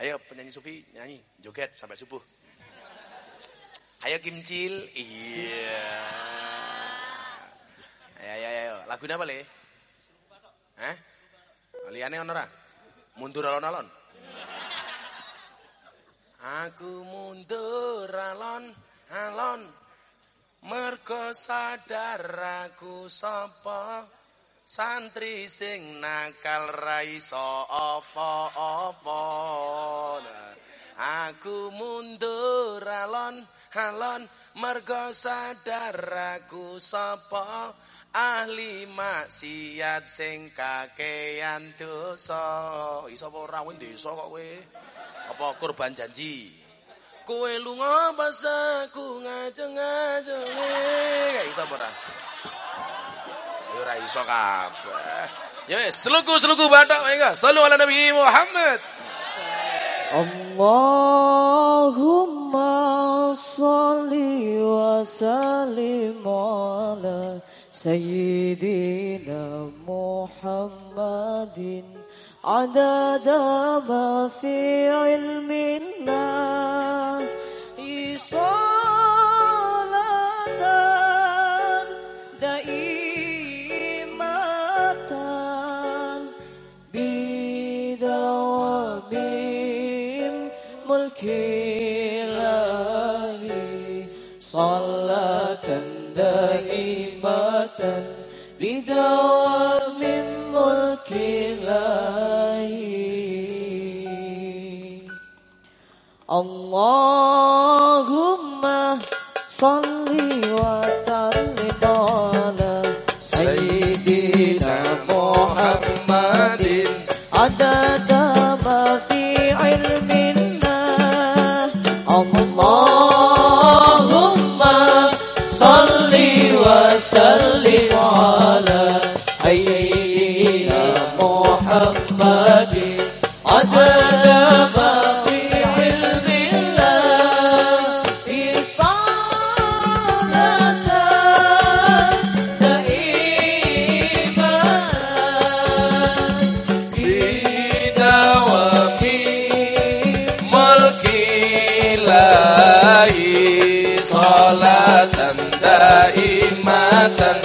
Ayo penyanyi sufi nyanyi, joget sampai subuh. Ayo Kimcil. Iya. Ayo ayo ayo. Lagu apa le? Hah? Liyane ono? Mundur alon-alon. Aku mundur alon-alon mergo sadar aku Santri sing nakal raiso apa-apa. Aku mundur alon alon mergo sadar aku sapa ahli maksiat sing kakean dosa. Iso apa ora desa kok kowe? Apa kurban janji? Kowe lunga pas aku ngajeng-ngajeng. Gak iso apa ora? Ya ora iso kabeh. Ya wis, seluku-seluku bathok mengko. Sallu ala Nabi Muhammad. Allahumma salli wa sallim ala sayyidina Muhammadin adada ma fi ilminna salatan daimatan bidawamim mulkilahi Allahumma salli wa sallim ala Sayyidina Muhammadin daimatan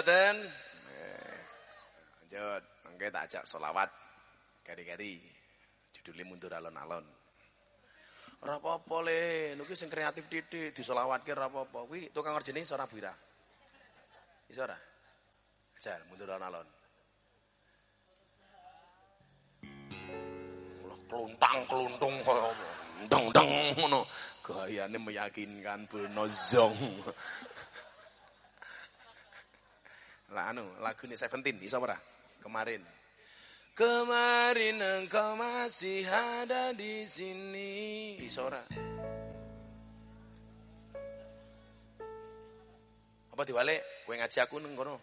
lanjut buatan. Lanjut. Oke tak ajak solawat. Kari-kari. Judulnya mundur alon-alon. Ora apa-apa le, nuki sing kreatif didik, disolawatke ora apa-apa. Kuwi tukang ngerjene iso ora bira. Iso ora? Ajar mundur alon-alon. Keluntang keluntung kaya deng-deng ngono. Gayane meyakinkan benozong. Lah anu, lagu ini Seventeen iso ora? Kemarin. Kemarin engkau masih ada di sini. Iso ora? Apa diwale? Kowe ngaji aku nang kono.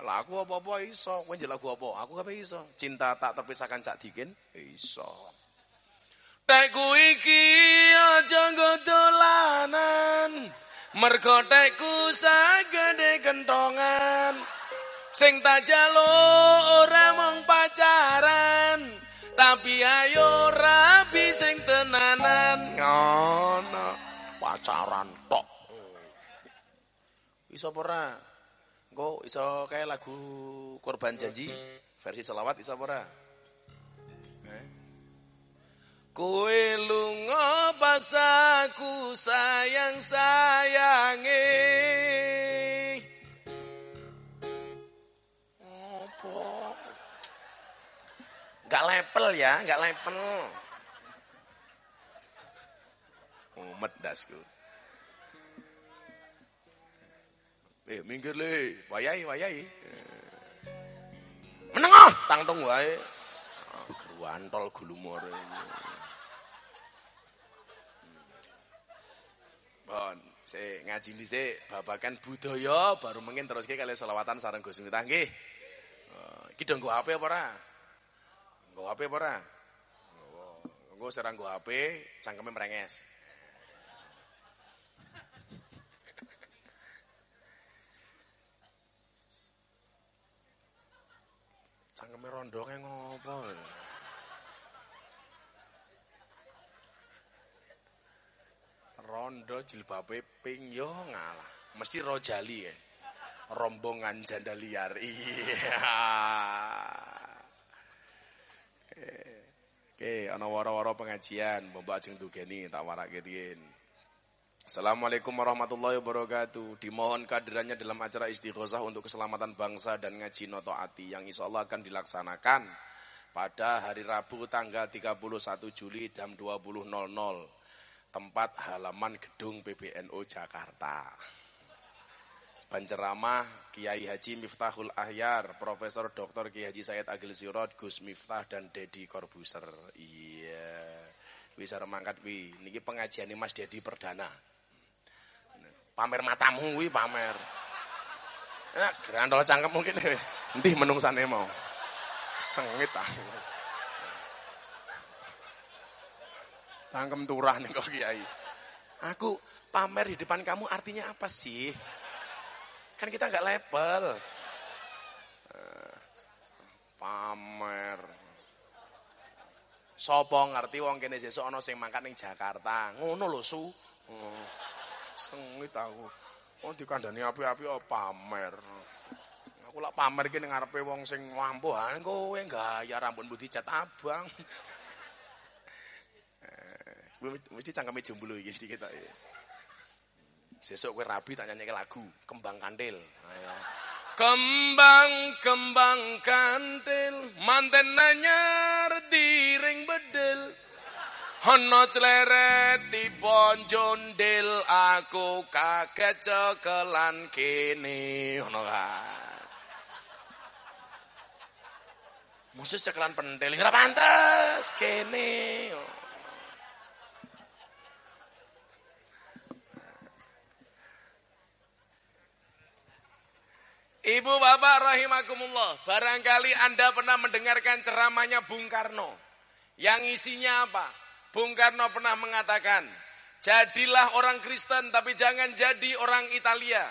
Lah aku apa-apa iso, kowe njel lagu apa? Aku kabeh iso. Cinta tak terpisahkan cak dikin, iso. Tekku iki aja dolanan. Mergo tekku sagede kentongan. Sing tak jaluk ora mung pacaran, tapi ayo rabi sing tenanan. Ngono. Pacaran tok. Iso ora? Engko iso kayak lagu Korban Janji versi selawat iso? Kowe lunga pas aku sayang sayange. Apa? Gak level ya, gak level. Umet dasku. Eh, minggir le, wayai, wayai. Menengah, tangtung wae. Geruantol gulumor. Bon, saya ngaji saya babakan budaya baru mungkin terus kali selawatan sarang Gus Miftah nggih. Uh, iki dong HP apa ora? Nggo HP apa ora? Nggo serang nggo HP, cangkeme merenges. Cangkeme rondonge ngopo? Rondo jilbabe ping yo ngalah. Mesti rojali ya. Rombongan janda liar. Iya. Oke, ana wara-wara pengajian, mbok ajeng dugeni tak warake. Assalamualaikum warahmatullahi wabarakatuh. Dimohon kehadirannya dalam acara istighosah untuk keselamatan bangsa dan ngaji noto ati yang insya Allah akan dilaksanakan pada hari Rabu tanggal 31 Juli jam 20.00 tempat halaman gedung PBNU Jakarta. Penceramah Kiai Haji Miftahul Ahyar, Profesor Dr. Kiai Haji Said Agil Sirot, Gus Miftah dan Dedi Corbuser. Iya. Bisa remangkat wi. Niki pengajian Mas Dedi Perdana. Pamer matamu wi pamer. Ya, gerandol cangkem mungkin. Nanti menungsane mau. Sengit ah. Cangkem turah nih kok kiai. Aku pamer di depan kamu artinya apa sih? Kan kita nggak level. Eh, pamer. Sapa ngerti wong kene sesuk ana sing mangkat ning Jakarta. Ngono lho su. Oh, sengit aku. Oh dikandani api-api oh, pamer. Aku lak pamer ki ning ngarepe wong sing lampuh, kowe gaya rambut budi cat abang. Mesti cangkeme jomblo iki dikit tok. Sesuk kowe rabi tak nyanyi lagu Kembang Kandil. Ayo. Kembang-kembang kantil manten nanyar diring bedel Ana cleret tiba jondil aku kaget cekelan kene ngono kae Musus cekelan pentil ora pantes kene Ibu bapak rahimakumullah, barangkali Anda pernah mendengarkan ceramahnya Bung Karno. Yang isinya apa? Bung Karno pernah mengatakan, jadilah orang Kristen tapi jangan jadi orang Italia.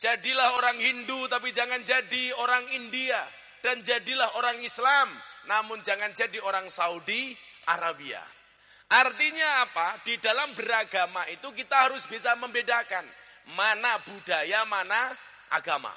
Jadilah orang Hindu tapi jangan jadi orang India. Dan jadilah orang Islam, namun jangan jadi orang Saudi Arabia. Artinya apa? Di dalam beragama itu kita harus bisa membedakan mana budaya, mana agama.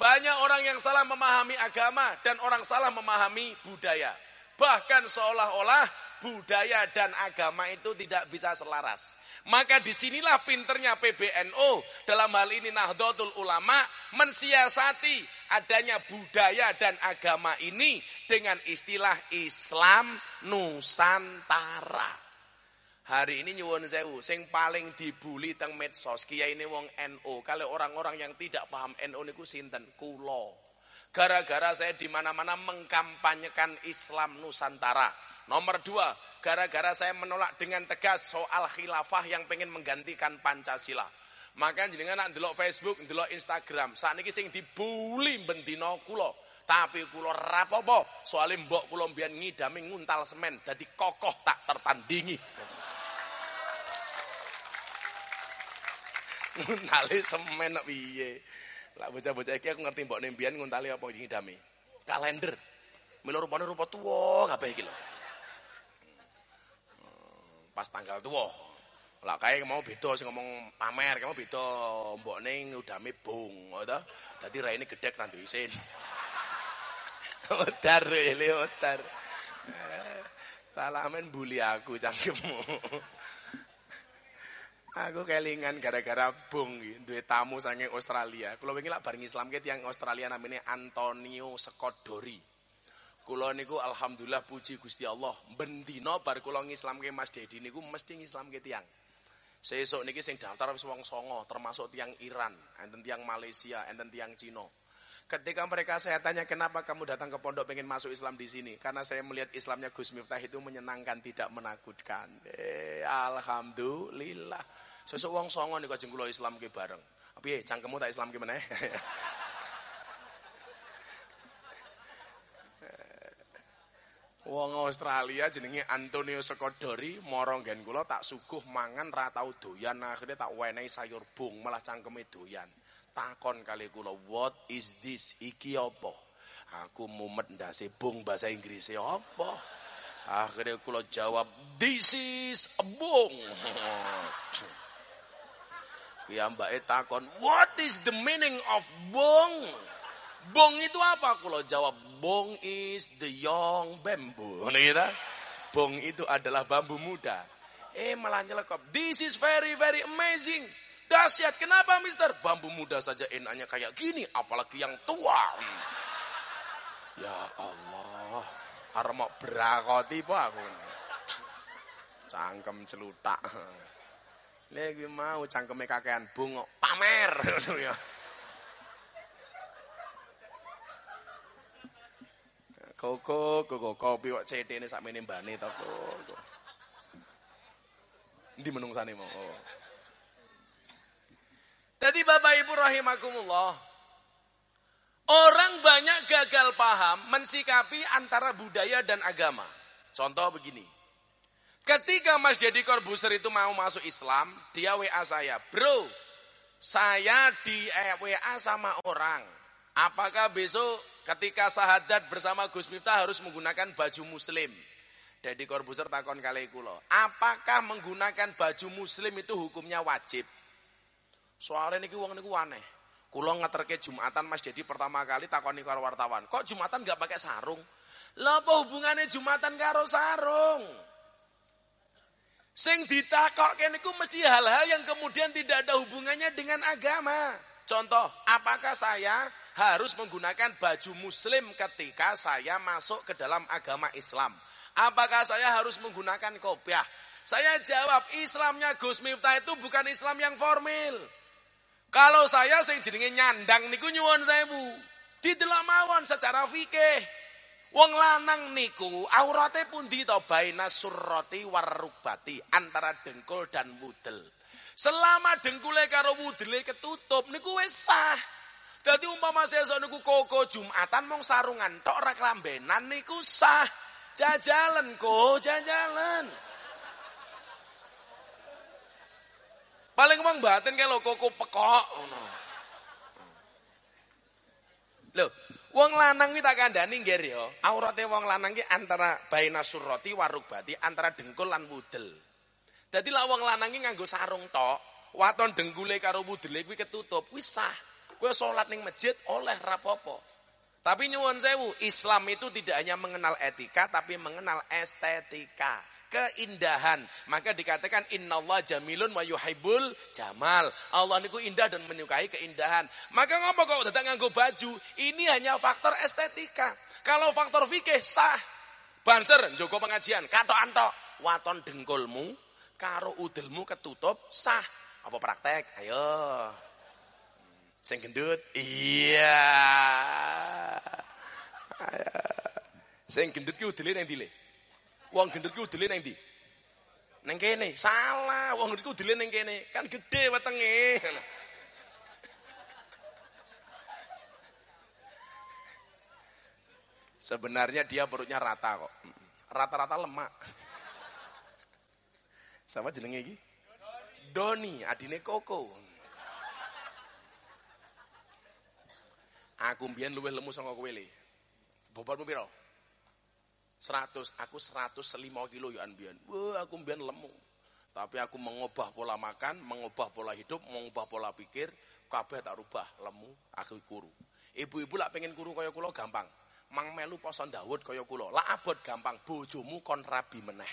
Banyak orang yang salah memahami agama dan orang salah memahami budaya. Bahkan seolah-olah budaya dan agama itu tidak bisa selaras. Maka di sinilah pinternya PBNO dalam hal ini Nahdlatul Ulama mensiasati adanya budaya dan agama ini dengan istilah Islam Nusantara. Hari ini nyuwun sewu, sing paling dibuli teng medsos kiai ini wong NU. Kalau orang-orang yang tidak paham NU niku sinten? Kulo. Gara-gara saya di mana-mana mengkampanyekan Islam Nusantara. Nomor dua, gara-gara saya menolak dengan tegas soal khilafah yang pengen menggantikan Pancasila. Maka jenengan nak ndelok Facebook, ndelok Instagram, saat ini sing dibuli bendino kulo. Tapi kulo rapopo, soalnya mbok kulo mbiyen ngidami nguntal semen, jadi kokoh tak tertandingi. nguntali semen kok piye. Lah bocah-bocah iki aku ngerti mbok nembian nguntali apa iki dami. Kalender. Mila rupane rupa tuwa kabeh iki lho. Hmm, pas tanggal tuwa. Lah kae mau beda sing ngomong pamer, kamu beda mbok ning udame bung, ngono. Dadi raine gedhek ra isin. Otar ele otar. Eh, Salamen bully aku cangkemmu. Aku kelingan gara-gara bung duwe tamu saking Australia. Kula wingi lak bareng Islam ke tiyang Australia namanya Antonio Sekodori. Kula niku alhamdulillah puji Gusti Allah, bendina bar kula ngislamke Mas Dedi niku mesti ngislamke tiyang. Sesuk niki sing daftar wis wong songo, termasuk tiang Iran, enten tiang Malaysia, enten tiang Cina. Ketika mereka saya tanya kenapa kamu datang ke pondok pengen masuk Islam di sini, karena saya melihat Islamnya Gus Miftah itu menyenangkan, tidak menakutkan. Eh, alhamdulillah. Sesuk wong songo niku ajeng kula Islam ke bareng. Piye cangkemmu tak Islam meneh? Wong Australia jenenge Antonio Sekodori mara nggen kula tak suguh mangan ra tau doyan akhirnya tak wenehi sayur bung malah cangkeme doyan takon kali kula what is this? Iki apa? Aku mumet ndase bung bahasa Inggris apa? Akhirnya kula jawab this is a bung. Mbak takon what is the meaning of bung? Bung itu apa? Kula jawab bung is the young bamboo. Ngono bung itu adalah bambu muda. Eh malah nyelekop this is very very amazing Dahsyat. Kenapa mister? Bambu muda saja enaknya kayak gini. Apalagi yang tua. Ya Allah. Karena mau berakoti aku. Cangkem celutak. Lagi mau cangkeme kakean bungo pamer. Koko, koko, kopi wak CD ini sak bani toko. Di menungsane mau. Oh. Jadi Bapak Ibu rahimakumullah, orang banyak gagal paham mensikapi antara budaya dan agama. Contoh begini. Ketika Mas Deddy Corbuzier itu mau masuk Islam, dia WA saya, "Bro, saya di eh, WA sama orang. Apakah besok ketika sahadat bersama Gus Miftah harus menggunakan baju muslim?" Dedi Corbuzier takon kali kula, apakah menggunakan baju muslim itu hukumnya wajib? Soalnya niki wong niku aneh. Kula ngeterke Jumatan Mas Dedi pertama kali takoni karo wartawan, kok Jumatan nggak pakai sarung? Lah apa hubungannya Jumatan karo sarung? Sing ditakokke niku mesti hal-hal yang kemudian tidak ada hubungannya dengan agama. Contoh, apakah saya harus menggunakan baju muslim ketika saya masuk ke dalam agama Islam? Apakah saya harus menggunakan kopiah? Saya jawab, Islamnya Gus Miftah itu bukan Islam yang formal. Kalau saya sing jenenge nyandang niku nyuwun sewu. Didelok mawon secara fikih. Wong lanang niku aurate pundi to baina surrati warubati antara dengkul dan wudel. Selama dengkule karo wudele ketutup niku wis sah. Dadi umpama sesuk niku koko Jumatan mung sarungan tok ora klambenan niku sah. Jajalan kok, jajalan. Paling ngomong batin kayak lo koko pekok. no. Loh, wong lanang iki tak kandhani nggih ya. Aurate wong lanang ki antara baina surrati warubati antara dengkul lan wudel. Dadi lak wong lanang iki nganggo sarung tok, waton dengkule karo wudele kuwi ketutup, wis sah. Kowe salat ning masjid oleh rapopo. Tapi nyuwun sewu, Islam itu tidak hanya mengenal etika tapi mengenal estetika, keindahan. Maka dikatakan innallaha jamilun wa yuhibbul jamal. Allah niku indah dan menyukai keindahan. Maka ngapa kok datang nganggo baju? Ini hanya faktor estetika. Kalau faktor fikih sah. Banser Joko pengajian, kato anto, waton dengkulmu karo udelmu ketutup sah. Apa praktek? Ayo. Sing gendut? Iya. Sing gendut ki udele nang ndi Wong gendut ki udele nang ndi? Nang kene. Salah, wong gendut ki udele nang kene. Kan gede wetenge. Sebenarnya dia perutnya rata kok. Rata-rata lemak. Sama jenenge iki? Doni, adine Koko. Aku mbiyen luwih lemu saka kowe le. Bobotmu piro? 100, aku 105 kilo ya mbiyen. Wah, aku mbiyen lemu. Tapi aku mengubah pola makan, mengubah pola hidup, mengubah pola pikir, kabeh tak rubah, lemu, aku kuru. Ibu-ibu lak pengen kuru kaya kula gampang. Mang melu poso Daud kaya kula. Lak abot gampang, bojomu kon rabi meneh.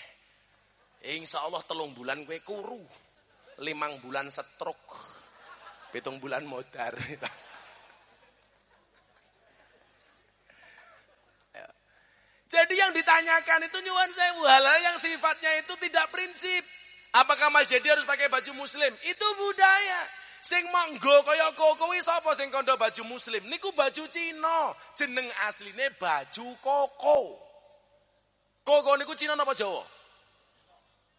Insyaallah telung bulan kowe kuru. Limang bulan setruk. Pitung bulan modar. Jadi yang ditanyakan itu nyuwun sewu halal yang sifatnya itu tidak prinsip. Apakah Mas Jadi harus pakai baju muslim? Itu budaya. Sing monggo kaya koko kuwi sapa sing kondo baju muslim? Niku baju Cina. Jeneng asline baju koko. Koko niku Cina napa Jawa?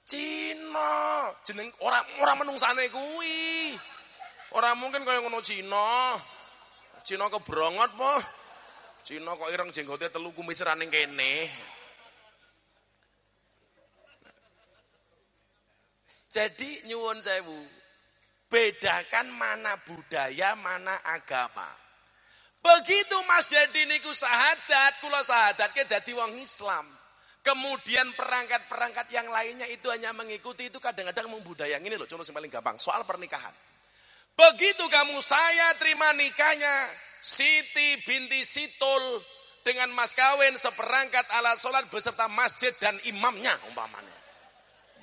Cina. Jeneng ora ora menungsane kuwi. Ora mungkin kaya ngono Cina. Cina kebrongot po. Cina kok ireng jenggote telu kumis raning kene. Jadi nyuwun sewu, bedakan mana budaya, mana agama. Begitu Mas Dedi niku sahadat, kula sahadat ke dadi wong Islam. Kemudian perangkat-perangkat yang lainnya itu hanya mengikuti itu kadang-kadang membudaya. Ini loh contoh yang paling gampang, soal pernikahan. Begitu kamu saya terima nikahnya, Siti binti Situl dengan mas kawin seperangkat alat sholat beserta masjid dan imamnya umpamanya.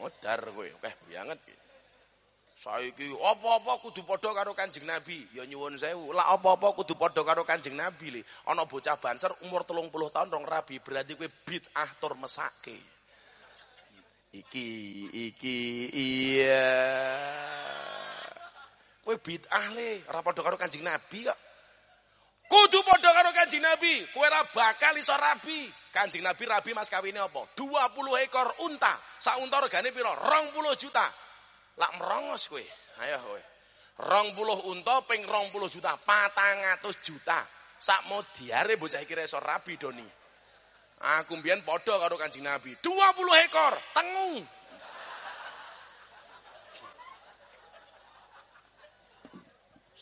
Modar gue, oke banget. Saiki apa-apa kudu padha karo Kanjeng Nabi. Ya nyuwun sewu. Lah apa-apa kudu padha karo Kanjeng Nabi li. Ana bocah banser umur 30 tahun rong rabi berarti kowe bid'ah tur mesake. Iki iki iya. Kowe bid'ah le, ora padha karo Kanjeng Nabi kok. Kudu padha karo Kanjeng Nabi, kowe ora bakal iso rabi. Kanjeng Nabi rabi mas kawine apa? 20 ekor unta. Sak unta regane pira? 20 juta. Lak merongos kowe. Ayo kowe. 20 unta ping 20 juta, 400 juta. Sak modiare bocah iki iso rabi doni. Aku mbiyen padha karo Kanjeng Nabi. 20 ekor, tengu.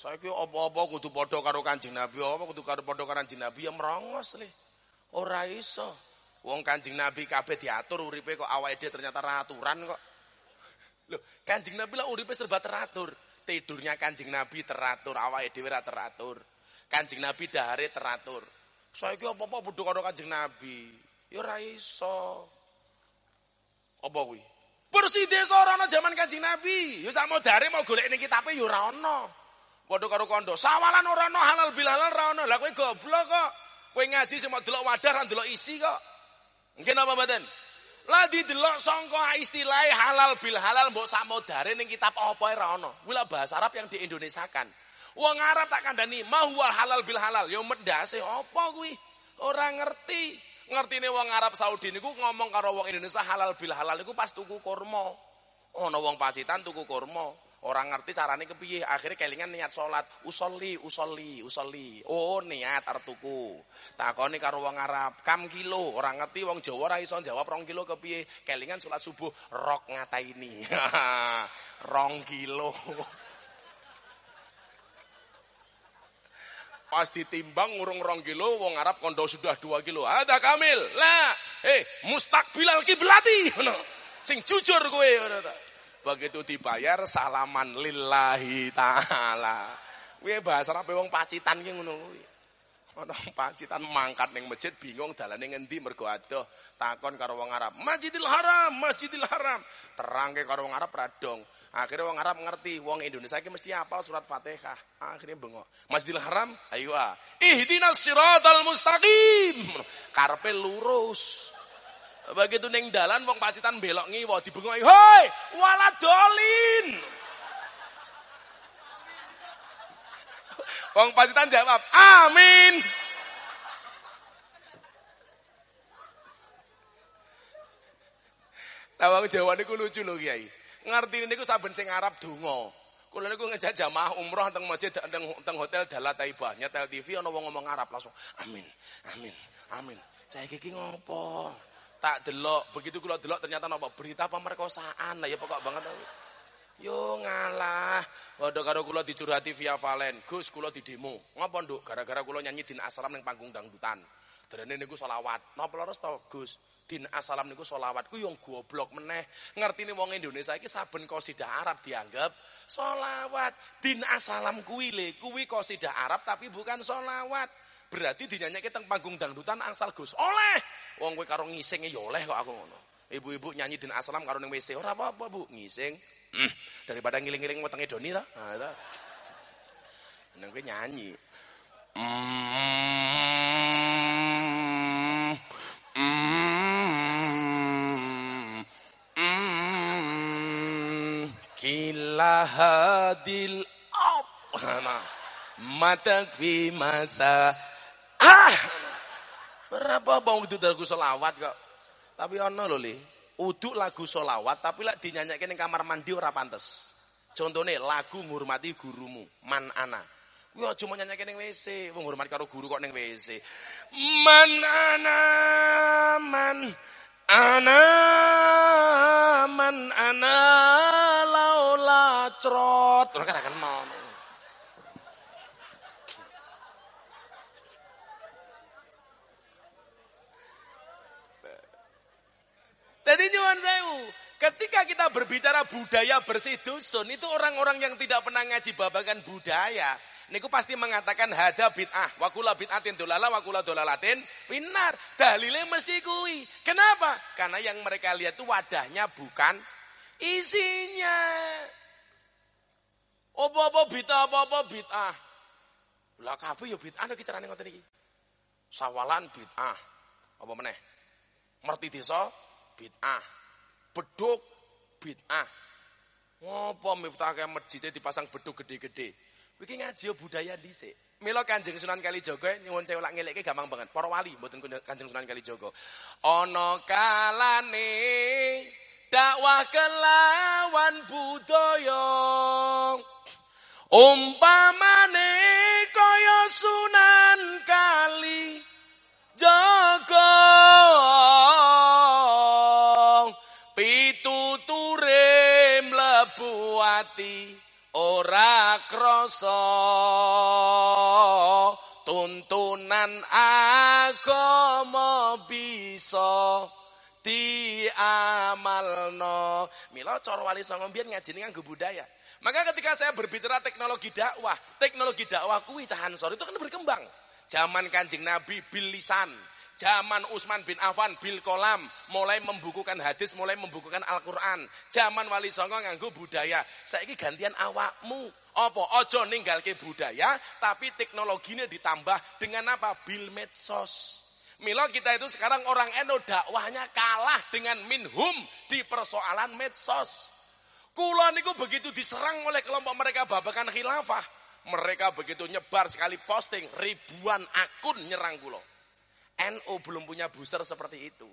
Saiki apa-apa kudu padha karo Kanjeng Nabi, apa kudu karo padha karo Kanjeng Nabi ya merongos le. Ora iso. Wong Kanjeng Nabi kabeh diatur uripe kok awake dhewe ternyata aturan kok. Loh, Kanjeng Nabi lah uripe serba teratur. Tidurnya Kanjeng Nabi teratur, awake dhewe ra teratur. Kanjeng Nabi dahare teratur. Saiki apa-apa padha karo Kanjeng Nabi. Ya ora iso. Apa kuwi? Bersih desa ora ana jaman Kanjeng Nabi. Ya sak modare mau golek ning kitabe ya ora ana. Padha karo kondo. Sawalan ora ana halal bil halal ora ana. Lah kowe goblok kok. Kowe ngaji sing delok wadah ra delok isi kok. Mungkin apa mboten? Lah didelok sangka istilah halal bil halal mbok sak modare ning kitab apa ora ana. Kuwi bahasa Arab yang diindonesiakan. Wong Arab tak kandhani mahwal halal bil halal. Ya medase apa kuwi? Ora ngerti. Ngertine wong Arab Saudi niku ngomong karo wong Indonesia halal bil halal niku pas tuku kurma. Ana wong Pacitan tuku kurma. Orang ngerti carane kepiye, akhirnya kelingan niat sholat, usolli, usolli, usolli. Oh, niat arep tuku. Takoni karo wong Arab, kam kilo, orang ngerti wong Jawa ora jawab rong kilo kepiye. Kelingan sholat subuh, rok ngata ini. rong kilo. Pas ditimbang ngurung rong kilo, wong Arab kondo sudah dua kilo. Ada kamil. Lah, eh mustakbilal kiblati. Sing jujur kowe Begitu dibayar salaman lillahi taala. Kuwi bahasa Arab wong pacitan ki ngono kuwi. Pacitan mangkat ning masjid bingung dalane ngendi mergo adoh. Takon karo wong Arab, Masjidil Haram, Masjidil Haram. Terangke karo wong Arab radong. Akhirnya wong Arab ngerti, wong Indonesia iki mesti apal surat Fatihah. Akhirnya bengok. Masjidil Haram, ayo ah. Ihdinas siratal mustaqim. Karepe lurus. Begitu neng dalan wong pacitan belok ngiwa dibengok, "Hoi, waladolin." Wong pacitan jawab, "Amin." Tawang Jawa niku lucu lho Kiai. Ngerti niku saben sing Arab donga. Kula niku ngejak jamaah umroh teng masjid teng hotel Dalat Taibah, nyetel TV ana wong ngomong Arab langsung amin. Amin. Amin. Cah iki ngopo? Tak delok, begitu kula delok ternyata napa berita pemerkosaan. Lah ya pokok banget Yo ngalah. Padha karo kula dicurhati via Valen. Gus kula di demo. Ngopo Nduk? Gara-gara kula nyanyi din asram ning panggung dangdutan. Derene niku selawat. Napa leres to, Gus? Din asalam niku selawat ku yang goblok meneh. Ngertine wong Indonesia iki saben qasidah Arab dianggap selawat. Din asalam kuwi le, kuwi qasidah Arab tapi bukan selawat. Berarti dinyanyike teng panggung dangdutan angsal Gus. Oleh. Wong kowe karo ngising ya oleh kok aku ngono. Ibu-ibu nyanyi din asalam karo ning WC ora apa-apa, Bu. Ngising. Hmm, daripada ngiling-ngiling wetenge Doni ta. Nah, itu. Nang nyanyi. Mm, kila hadil op. Nah, matak fi masa. Ah. Berapa bang itu lagu solawat kok. Tapi ono lho li. Uduk lagu solawat tapi lek dinyanyikan ning kamar mandi ora pantes. Contohnya lagu ngurmati gurumu, man ana. Kuwi aja mau nyanyake ning WC, wong hormat karo guru kok ning WC. Man ana man ana man ana laula trot. Ora kan kenal. Jadi nyuwun sewu, ketika kita berbicara budaya bersih dusun, itu orang-orang yang tidak pernah ngaji babakan budaya. Niku pasti mengatakan hada bid'ah, wakula bid'atin dolala, wakula dolalatin finar. Dalilnya mesti kui. Kenapa? Karena yang mereka lihat itu wadahnya bukan isinya. Apa-apa bid'ah, apa-apa bid'ah. Lah kabeh ya bid'ah nek carane ngoten iki. Sawalan bid'ah. Apa meneh? Merti desa bid'ah. Beduk bid'ah. Ngopo miftah masjidnya dipasang beduk gede-gede. Iki ngaji budaya dhisik. Mila Kanjeng Sunan Kalijaga nyuwun lak ngelekke gampang banget. Para wali mboten Kanjeng Sunan Kalijaga. Ana kalane dakwah kelawan budaya. Umpamane kaya Sunan Kali ora krasa tuntunan agama bisa diamalno. Mila cara wali songo mbiyen ngajine nganggo budaya. Maka ketika saya berbicara teknologi dakwah, teknologi dakwah kuwi cahan sore itu kan berkembang. Zaman Kanjeng Nabi bil lisan, Zaman Utsman bin Affan bil kolam mulai membukukan hadis, mulai membukukan Al-Qur'an. Zaman Wali Songo nganggo budaya. Saiki gantian awakmu. Apa? Ojo ninggalke budaya, tapi teknologinya ditambah dengan apa? Bil medsos. Milo kita itu sekarang orang eno dakwahnya kalah dengan minhum di persoalan medsos. Kulon itu begitu diserang oleh kelompok mereka babakan khilafah. Mereka begitu nyebar sekali posting ribuan akun nyerang kulo. NU belum punya booster seperti itu.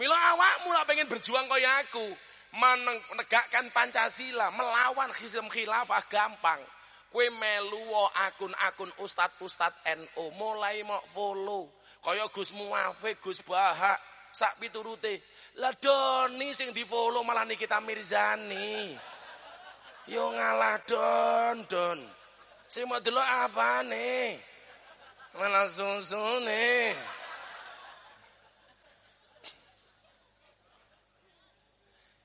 Mila awakmu lah pengen berjuang kaya aku. Menegakkan Pancasila, melawan khizm khilafah gampang. Kue meluwo akun-akun ustad-ustad NU mulai mau follow. Kaya Gus Muafik, Gus Bahak, sak piturute. Lah doni sing di follow malah Nikita Mirzani. Yo ngalah don don. Sing mau apa nih? Malah susu nih.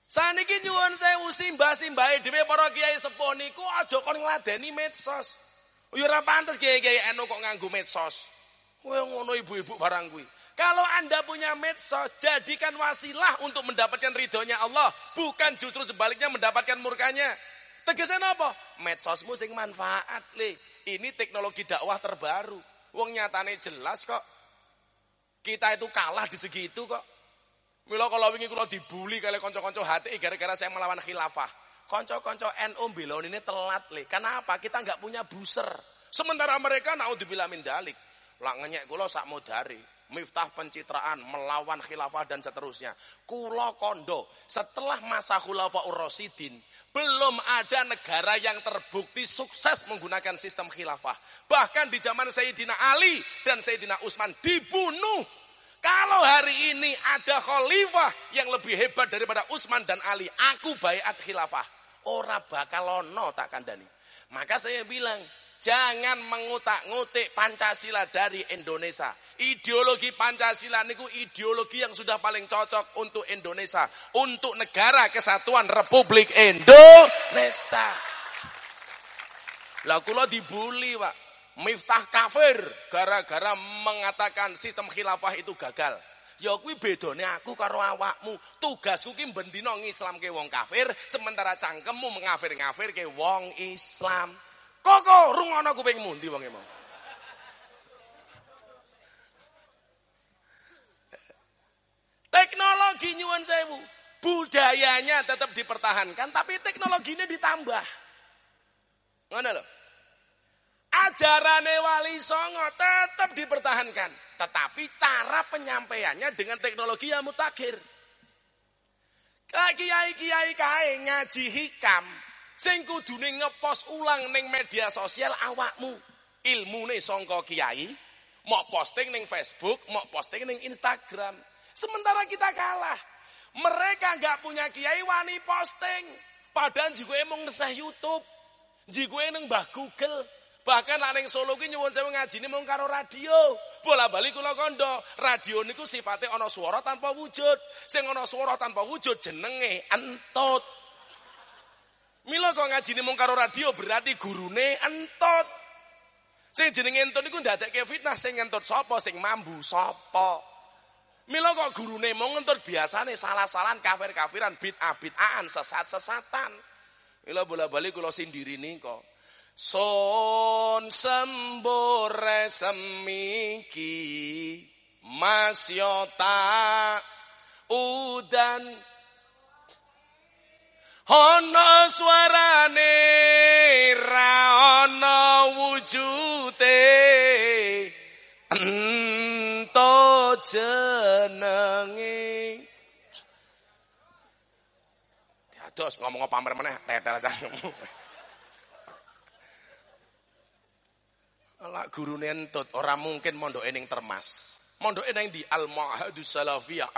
Saniki nyuwun sewu simbah-simbahe dhewe para kiai sepuh niku aja kon ngladeni medsos. Ya ora pantes kiai-kiai eno kok nganggo medsos. Kowe ngono ibu-ibu barang kuwi. Kalau Anda punya medsos, jadikan wasilah untuk mendapatkan ridhonya Allah, bukan justru sebaliknya mendapatkan murkanya. Tegasnya apa? Medsosmu sing manfaat, le. Ini teknologi dakwah terbaru. Wong nyatane jelas kok. Kita itu kalah di segi itu kok. Mila kalau wingi kula dibully kali kanca-kanca hati gara-gara saya melawan khilafah. Kanca-kanca NU belon ini telat le. Kenapa? Kita nggak punya booster. Sementara mereka naudzubillah min dalik. Lah ngenyek kula sak modari. Miftah pencitraan, melawan khilafah dan seterusnya. Kulo kondo, setelah masa khulafah ur-rasidin, belum ada negara yang terbukti sukses menggunakan sistem khilafah. Bahkan di zaman Sayyidina Ali dan Sayyidina Utsman dibunuh kalau hari ini ada khalifah yang lebih hebat daripada Utsman dan Ali, aku bayat khilafah. Ora bakal ono tak kandani. Maka saya bilang, jangan mengutak-ngutik Pancasila dari Indonesia. Ideologi Pancasila niku ideologi yang sudah paling cocok untuk Indonesia, untuk negara kesatuan Republik Indonesia. Lah kula dibully, Pak. Miftah kafir gara-gara mengatakan sistem khilafah itu gagal. Ya kuwi bedone aku karo awakmu. Tugasku ki bendina ngislamke wong kafir, sementara cangkemmu mengafir-ngafirke wong Islam. Koko rungono kuping mundi wong mau. Teknologi nyuwun sewu, budayanya tetap dipertahankan tapi teknologinya ditambah. Ngono lho. Ajarane wali songo tetap dipertahankan. Tetapi cara penyampaiannya dengan teknologi yang mutakhir. Kiai-kiai kae ngaji hikam. Sing kudune ngepost ulang ning media sosial awakmu. Ilmune songko kiai. Mau posting ning Facebook, mau posting ning Instagram. Sementara kita kalah. Mereka nggak punya kiai wani posting. Padahal juga emang nesah YouTube. Jika neng bah Google. Bahkan nek ning Solo ki nyuwun sewu ngajine mung karo radio. Bola-bali kula kandha, radio niku sifate ana swara tanpa wujud. Sing ana swara tanpa wujud jenenge entut. Mila kok ngajine mung karo radio berarti gurune entut. Sing jenenge entut niku ndadekke fitnah sing entut sapa sing mambu sapa. Mila kok gurune mung entut biasane salah-salahan kafir-kafiran bid'ah-bid'ahan sesat-sesatan. Mila bola-bali kula sindirine kok. Son sembore semiki masyota udan Ana suarane ra ana wujute ento jenenge Diados ngomong pamer meneh tetel sangemu Ala guru nentut orang mungkin mondok ening termas. Mondok ening di Al Ma'hadus Salafiyah.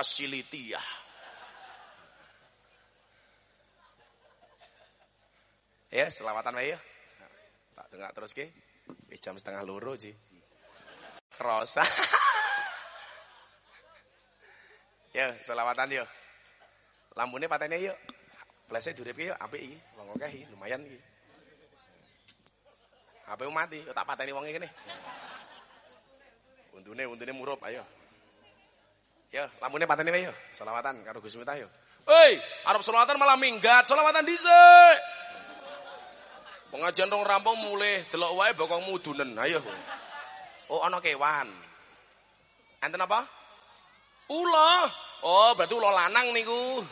Ya, selawatan wae ya. Tak dengar terus ke. Jam setengah loro sih. krosa. ya, selawatan yo. Lambune patene yo. Flase duripe yo apik iki. Wong akeh iki, lumayan iki. HP mati, yo tak pateni wong iki. Untune untune murup ayo. Ya, lambune pateni wae yo. Selawatan karo Gus Miftah yo. Hei, arep selawatan malah minggat, selawatan dhisik. Pengajian rong rampung mulai delok wae bokong mudunen. Ayo. Oh, ana kewan. Enten apa? Ula. Oh, berarti ula lanang niku.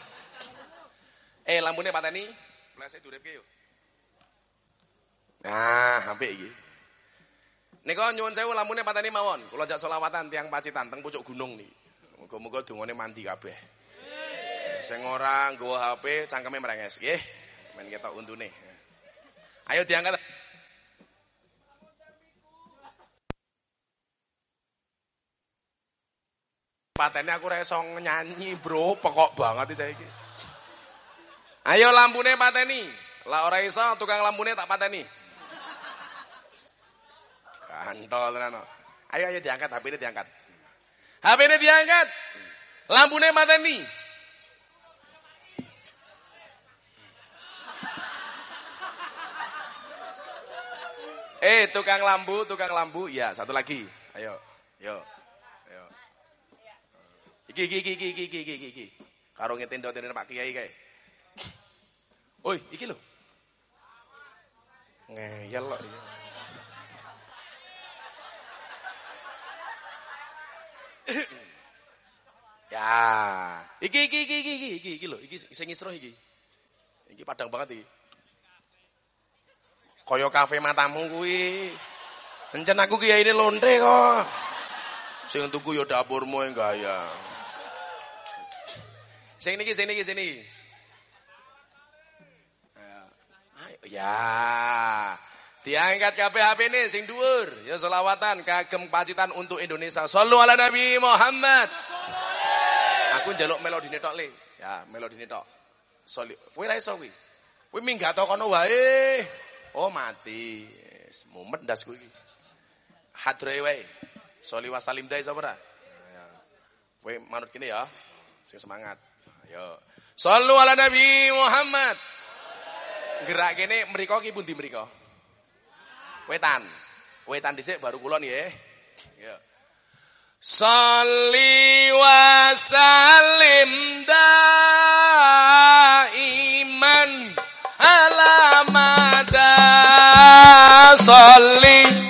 Eh, lampune pateni. Flase duripke yuk. Nah, apik iki. Nika nyuwun sewu lampune pateni mawon. Kula jak selawatan tiang Pacitan teng pucuk gunung nih. Muga-muga dungane mandi kabeh. Sing ora nggawa HP cangkeme merenges nggih. Men ketok untune. Ayo diangkat. Patennya aku reso nyanyi bro, pokok banget saya ini. Ayo lampune pateni. Lah ora iso tukang lampune tak pateni. Kantol tenan. Ayo ayo diangkat HP ini diangkat. HP ini diangkat. Lampune pateni. Eh, tukang lampu, tukang lampu. Ya, satu lagi. Ayo. Yo. Ayo. Iki iki iki iki iki iki iki. Karo ngetendo-tendo Pak Kiai kae. Oi, iki lho. Ngeyel kok iki. Ya, iki iki iki iki iki iki lho, iki sing isroh iki. Iki padang banget iki. Kaya kafe matamu kuwi. Encen aku kiai ini lonte kok. Sing tuku ya dapurmu yang gaya. Sing niki sing niki sini. Ya. Diangkat kabeh HP ini sing dhuwur. Ya selawatan kagem pacitan untuk Indonesia. Sallu ala Nabi Muhammad. Aku njaluk melodine tok le. Ya, melodine tok. Soli. Kowe ra iso kuwi. Kowe minggat kono wae. Oh mati. Mumet ndasku iki. Hadroe wae. Soli wasalim sapa ora? Ya. Manut kene ya. Sing semangat. Ayo. Sallu ala Nabi Muhammad. Gerak kene mriko ki pundi mriko? Wetan. Wetan dhisik baru kulon nggih. Ya. Salli wa salim salli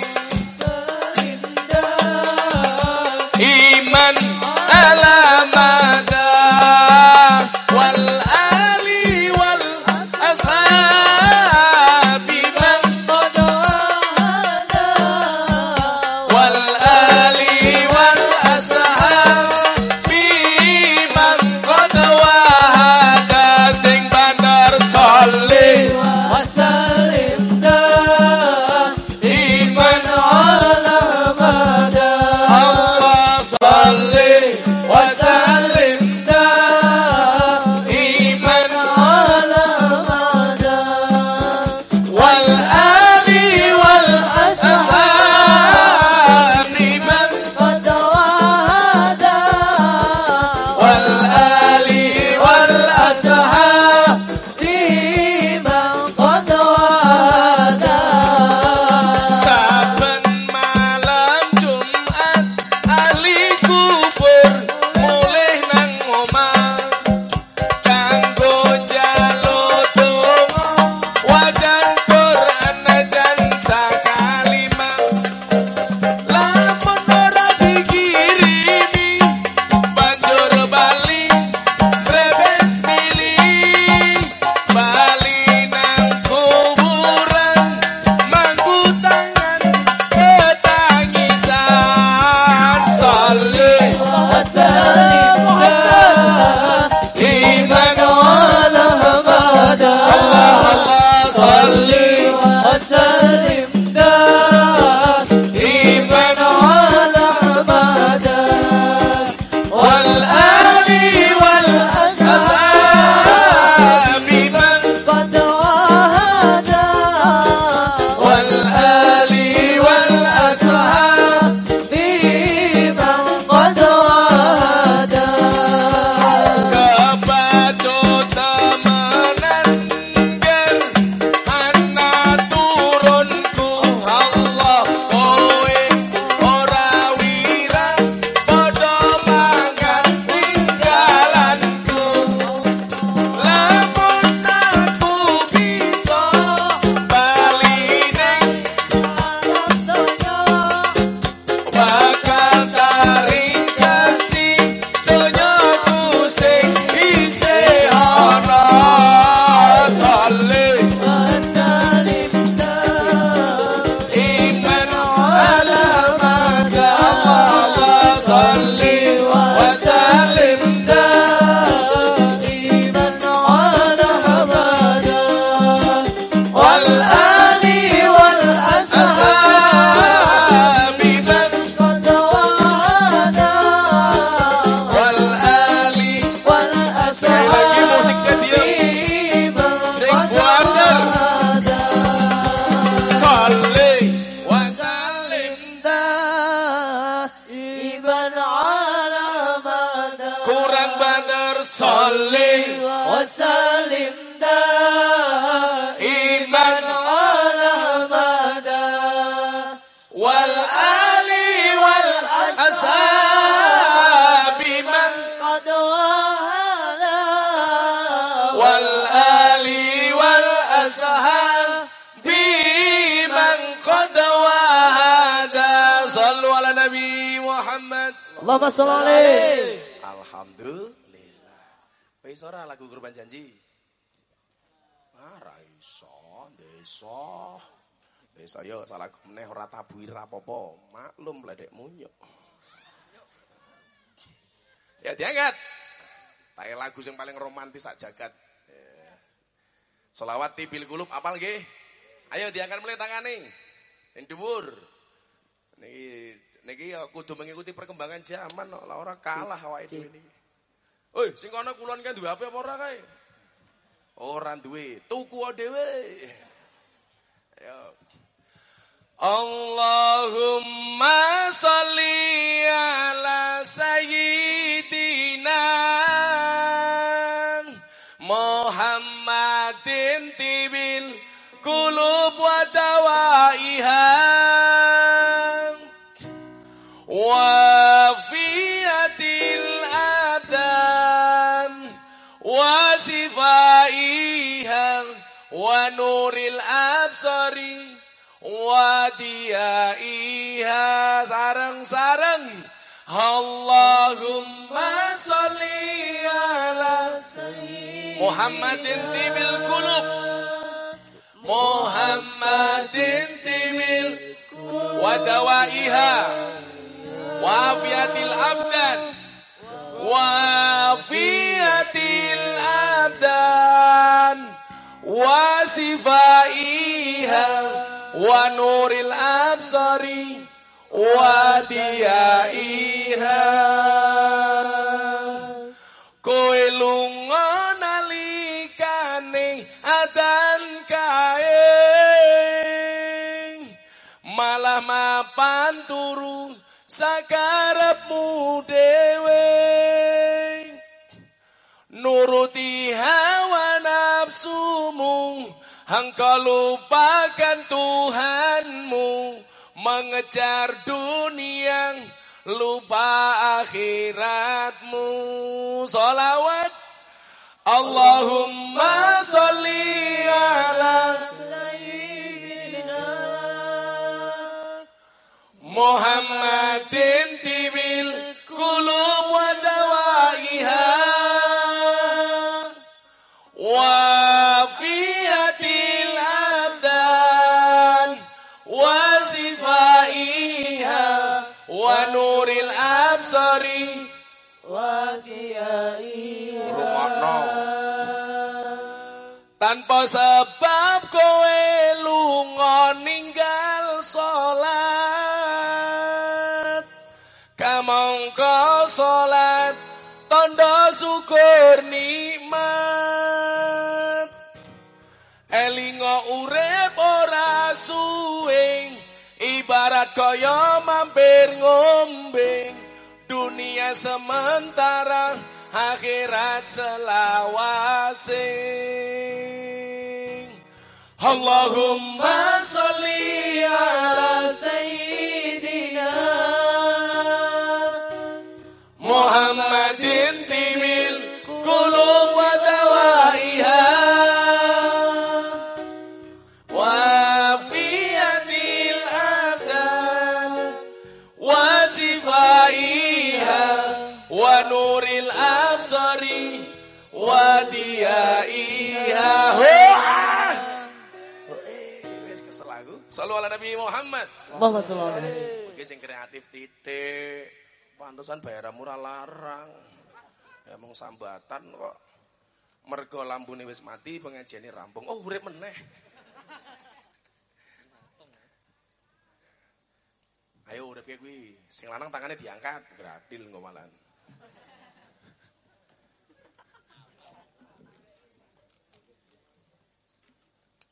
Allahumma sholli. Alhamdulillah. Wis ora lagu kurban janji. Ah, ra iso, desa. Desa yo salah meneh ora tabuir apa-apa. Maklum ledek munyuk. Ya diangkat. Tak lagu yang paling romantis sak jagat. Ya. Solawat tibil kulub apal nggih? Ayo diangkat mulai tangane. Sing dhuwur. Niki niki ya kudu mengikuti perkembangan zaman kok lah ora kalah awake dhewe niki. Oi, sing kono kulon kan duwe apa ora kae? Ora duwe, tuku dhewe. Ayo. Allahumma sholli ala sayyidina wadiyaiha sareng-sareng. Allahumma sholli ala Muhammadin tibil kulub Muhammadin tibil wadawaiha wafiatil abdan. Wafiatil abdan. Wasifaiha wa nuril absari wa diyaiha. Kowe lunga nalikane adan kae. Malah mapan turu sakarepmu dhewe. Nuruti hawa nafsumu Engkau lupakan Tuhanmu mengejar dunia lupa akhiratmu. Salawat Allahumma sholli ala sayyidina Muhammadin kaya mampir ngombe dunia sementara akhirat selawase. Allahumma sholli ala Sayyidina Muhammadin wa diyaiha Hoa! Wis kesel aku. Sallu ala Nabi Muhammad. Allahumma sholli alaihi. Iki sing kreatif titik. Pantesan bayar murah larang. Emang sambatan kok. Mergo lambune wis mati, pengajiane rampung. Oh, urip meneh. Ayo urip kuwi. Sing lanang tangannya diangkat, gradil ngomalan.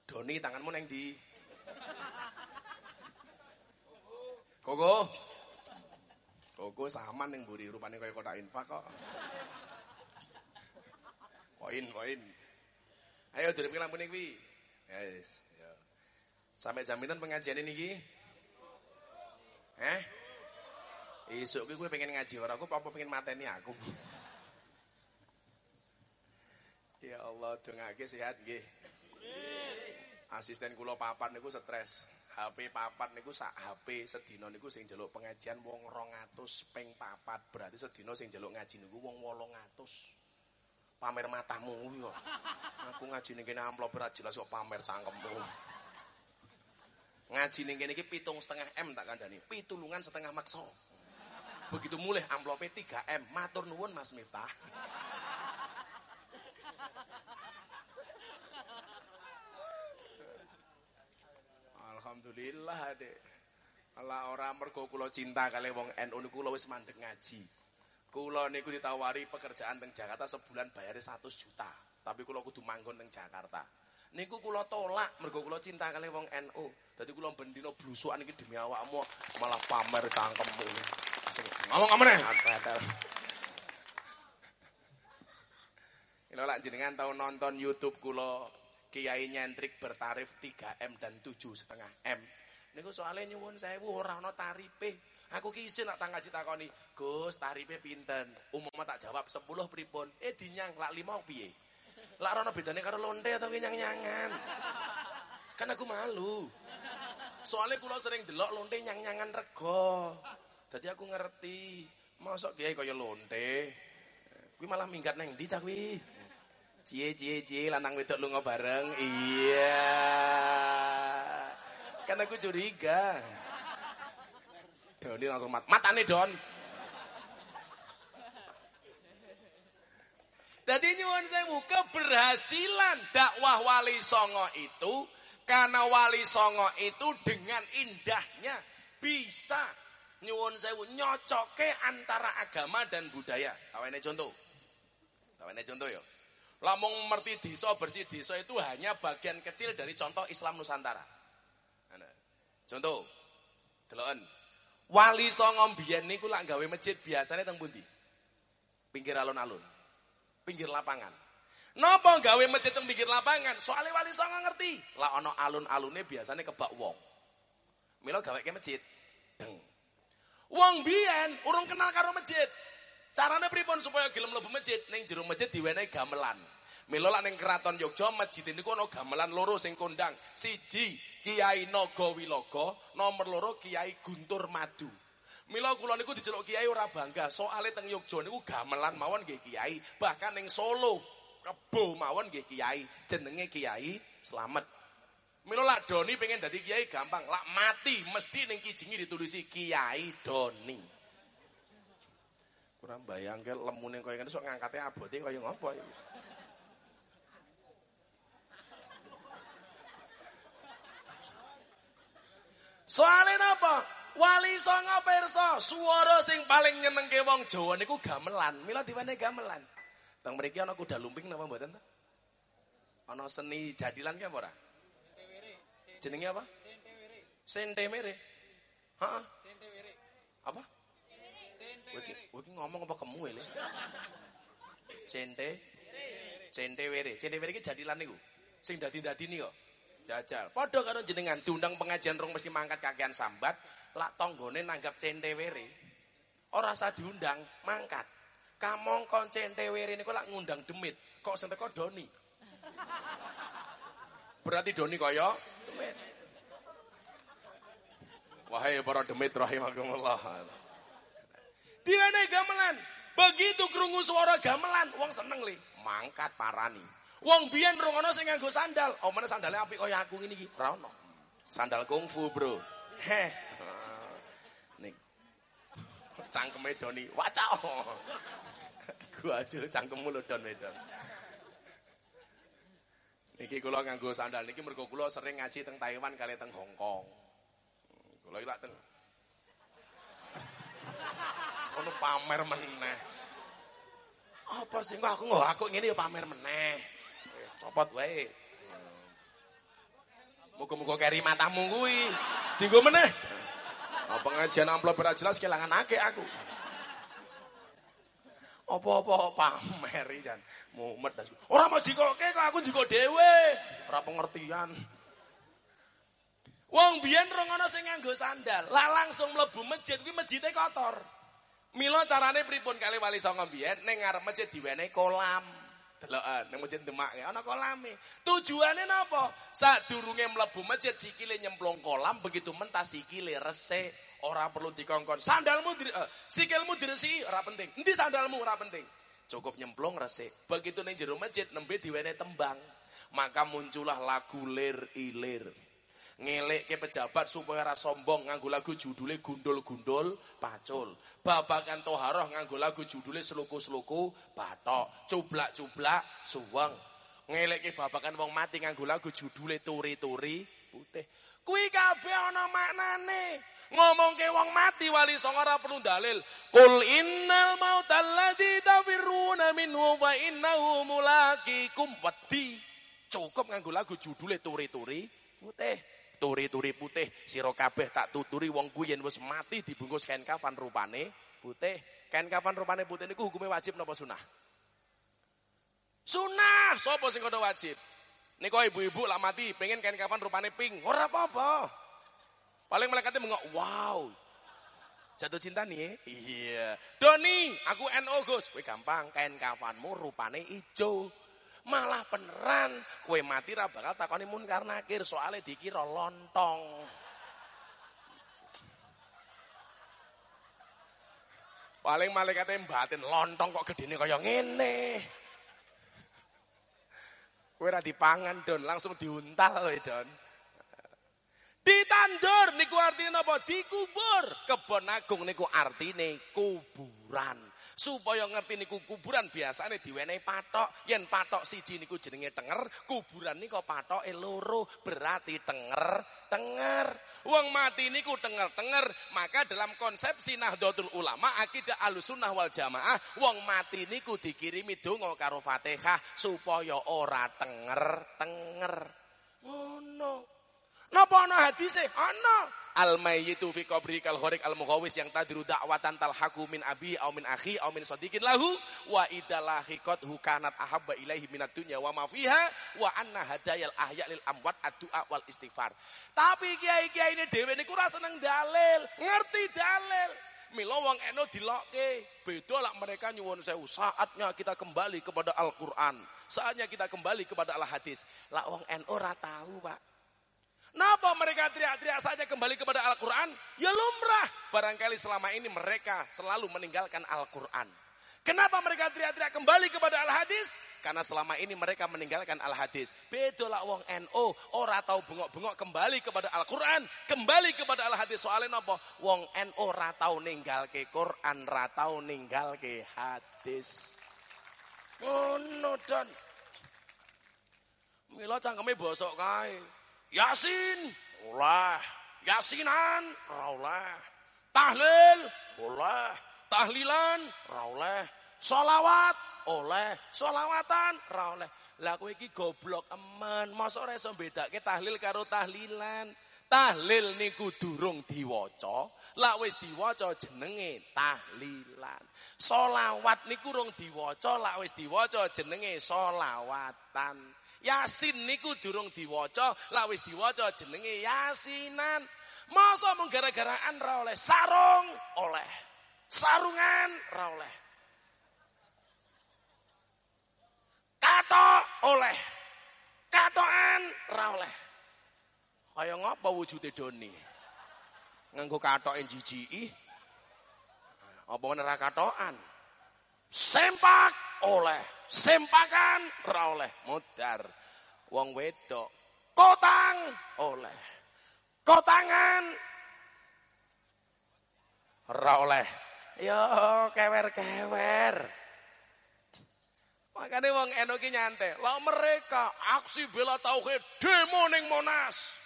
Doni tanganmu neng di. Koko. Koko sama neng buri rupane kaya kotak infak kok. Poin, poin. Ayo durip lampu kuwi. Yes, ya. Sampai jaminan pengajian ini ki. Eh? Isuk kuwi gue pengen ngaji ora aku apa pengen mateni aku. Ya Allah, dongake sehat nggih. Asisten kula papan niku stres. HP papat niku sak HP sedina niku sing njaluk pengajian wong 200 ping papat. Berarti sedina sing njaluk ngaji niku wong 800. Pamer matamu. Aku ngaji ning kene amplop ora jelas kok pamer cangkemmu. Ngaji ning kene iki pitung setengah M tak kandhani. Pitulungan setengah maksa. Begitu mulai amplopnya 3 M. Matur nuwun Mas Miftah. Alhamdulillah Dek. Ala ora mergo kula cinta kali wong NU niku kula wis mandek ngaji. Kula niku ditawari pekerjaan teng Jakarta sebulan bayare 100 juta. Tapi kula kudu manggon teng Jakarta. Niku kula tolak mergo kula cinta kali wong NU. Dadi kula bendina blusukan iki demi awakmu malah pamer cangkemmu. Ngomong ngomong nih. Kalau lak jenengan tahu nonton YouTube kula kiai nyentrik bertarif 3M dan 7,5 M. Niku soalnya nyuwun sewu ora ana tarife. Aku ki isin nak tangga takoni, "Gus, tarife pinten?" Umumnya tak jawab 10 pripun. Eh dinyang lak 5 piye? Lak ana bedane karo lonte atau nyang-nyangan. Kan aku malu. Soalnya kula sering delok lonte nyang-nyangan rego. Dadi aku ngerti, mosok kiai kaya lonte. Kuwi malah minggat neng ndi cah? Cie cie cie lanang wedok lunga bareng. Iya. Kan aku curiga. Doni langsung mat. Matane Don. Jadi nyuwun sewu keberhasilan dakwah Wali Songo itu karena Wali Songo itu dengan indahnya bisa nyuwun sewu nyocoke antara agama dan budaya. Tawene contoh. Tawene contoh ya. Lamong merti desa bersih desa itu hanya bagian kecil dari contoh Islam Nusantara. Contoh, deloken. Wali Songo mbiyen niku lak gawe masjid biasanya teng pundi? Pinggir alun-alun. Pinggir lapangan. Napa gawe masjid teng pinggir lapangan? Soalnya Wali Songo ngerti. Lah ana alun-alune biasanya kebak wong. Mila gawe ke masjid. Deng. Wong biyen urung kenal karo masjid. Carane pripun supaya gelem mlebu masjid? Ning jero masjid diwenehi gamelan. Mila lak ning keraton Yogya masjid niku ana gamelan loro sing kondang. Siji Kiai Naga Wilaga, nomor loro Kiai Guntur Madu. Mila kula niku diceluk kiai ora bangga, soalé teng Yogya niku gamelan mawon nggih kiai, bahkan ning Solo kebo mawon nggih kiai, jenenge Kiai Slamet. Mila lak Doni pengen dadi kiai gampang, lak mati mesti ning kijingi ditulisi Kiai Doni. Kurang bayangke lemune kaya ngene sok ngangkate abote kaya ngopo iki. Soalnya napa? Wali songo perso, suara sing paling nyenengke wong Jawa niku gamelan. Mila diwane gamelan. Teng mriki ana kuda lumping napa mboten ta? Ana seni jadilan ki apa ora? Jenenge apa? Sentemere. Heeh. Apa? Kowe iki ngomong apa kemu ele? Cente. Centewere. Centewere iki jadilan niku. Sing dadi-dadini kok. Jajal. Padha karo jenengan diundang pengajian rong mesti mangkat kakean sambat, lak tanggane nanggap centewere. Ora usah diundang, mangkat. Kamongkon centewere niku lak ngundang demit, kok sing teko doni. Berarti doni kaya demit. Wahai para demit rahimakumullah. Diwene gamelan. Begitu krungu suara gamelan, wong seneng li. Mangkat parani. Wong biyen rungono sing nganggo sandal. Oh, mana sandalnya apik kaya aku? Ora ono. Sandal kungfu, Bro. Heh. Nih. Cangkeme Doni, wacak. Gua aja cangkemmu lho Don Medon. Niki kula nganggo sandal niki mergo kula sering ngaji teng Taiwan kali teng Hong Kong. Kula iki lak teng Ono pamer meneh. Apa sih kok aku aku ngene ya pamer meneh. Wis copot wae. Muga-muga keri matamu kuwi. Dinggo meneh. Apa pengajian amplop ora jelas kelangan akeh aku. Apa-apa pamer jan. Mumet das. Ora mau jikoke kok aku jiko dhewe. Ora pengertian. Wong biyen rongono sing nganggo sandal, lah langsung mlebu masjid kuwi masjide kotor. Mila carane pripun kali wali songo biyen ning ngarep masjid diwenehi kolam. Delokan ning masjid Demak ya ana kolame. Tujuane napa? Sadurunge mlebu masjid sikile nyemplung kolam begitu mentas sikile resik ora perlu dikongkon. Sandalmu dir, uh, sikilmu diresiki ora penting. Endi sandalmu ora penting. Cukup nyemplung resik. Begitu ning jero masjid nembe diwene tembang. Maka muncullah lagu lir ilir. Ke pejabat supaya ora sombong nganggo lagu judule gundul-gundul pacul. Babakan toharoh nganggo lagu judule seluku-seluku batok. Cublak-cublak suweng. ke babakan wong mati nganggo lagu judule turi-turi putih. Kuwi kabeh ana maknane. Ngomongke wong mati wali songo ora perlu dalil. Qul innal mautal ladzi tafirruna minhu fa innahu mulaqikum wadi. Cukup nganggo lagu judule turi-turi putih. Turi-turi putih sira kabeh tak tuturi wong kuwi yen wis mati dibungkus kain kafan rupane putih. Kain kafan rupane putih niku hukume wajib napa sunah? Sunah. Sopo sing kono wajib? Niku ibu-ibu lah mati pengen kain kafan rupane pink. Ora apa-apa. Paling malaikatnya mengok, wow. Jatuh cinta nih Iya. Doni, aku NO Gus. Gampang, kain kafanmu rupane ijo. Malah beneran kue mati ra bakal takoni munkar nakir soalnya dikira lontong. Paling malaikatnya batin lontong kok gedene kaya ngene. Kue ra dipangan don, langsung diuntal kowe don. Ditandur niku artinya apa? Dikubur. Kebon agung niku artinya kuburan. Supaya ngerti niku kuburan biasane diwenehi patok. Yen patok siji niku jenenge tenger, kuburan niku patoke loro, berarti tenger, tenger. Wong mati niku tenger-tenger, maka dalam konsepsi Nahdlatul Ulama akidah Ahlussunnah wal Jamaah, wong mati niku dikirimi donga karo Fatihah supaya ora tenger-tenger. Ngono. Oh, Napa ana hadise? Ana al mayyitu fi qabri kal gharik al mughawis yang tadiru da'watan talhaqu min abi au min akhi au min sadiqin lahu wa idalahiqat hukanat ahabba ilaihi minat dunya wa ma fiha wa anna hadayal ahya lil amwat addu'a wal istighfar. Tapi kiai-kiai ini dhewe niku ora seneng dalil, ngerti dalil. Milo wong eno dilokke. Beda lah mereka nyuwun sewu. Saatnya kita kembali kepada Al-Qur'an. Saatnya kita kembali kepada Al-Hadis. Lah wong eno ora tahu, Pak. Kenapa mereka teriak-teriak saja kembali kepada Al-Quran? Ya lumrah. Barangkali selama ini mereka selalu meninggalkan Al-Quran. Kenapa mereka teriak-teriak kembali kepada Al-Hadis? Karena selama ini mereka meninggalkan Al-Hadis. Bedolah wong NO, ora tahu bengok-bengok kembali kepada Al-Quran, kembali kepada Al-Hadis. Soalnya apa? Wong NO ora tahu ninggal ke Quran, ora tahu ninggal ke hadis. Oh no don. Mila cangkeme bosok kae. Yasin, oleh. Yasinan, oleh. Tahlil, oleh. Tahlilan, oleh. Solawat, oleh. Solawatan, oleh. Lah kowe iki goblok emen, mosok ora iso bedake tahlil karo tahlilan. Tahlil niku durung diwaca, lak wis diwaca jenenge tahlilan. Solawat niku rung diwaca, lak wis diwaca jenenge solawatan. Yasin niku durung diwaca, lah wis diwaca jenenge Yasinan. Masa mung gara-garaan ra oleh sarung oleh. Sarungan ra oleh. Katok oleh. Katokan ra oleh. Kaya ngapa wujude doni? Nganggo katoke jijiki. Apa ora katokan? Sempak oleh, sempakan ra oleh, mudar. Wong wedok kotang oleh. Kotangan ra oleh. Yo kewer-kewer. Makanya wong enoki nyantai. Lah mereka aksi bela tauhid demo ning Monas.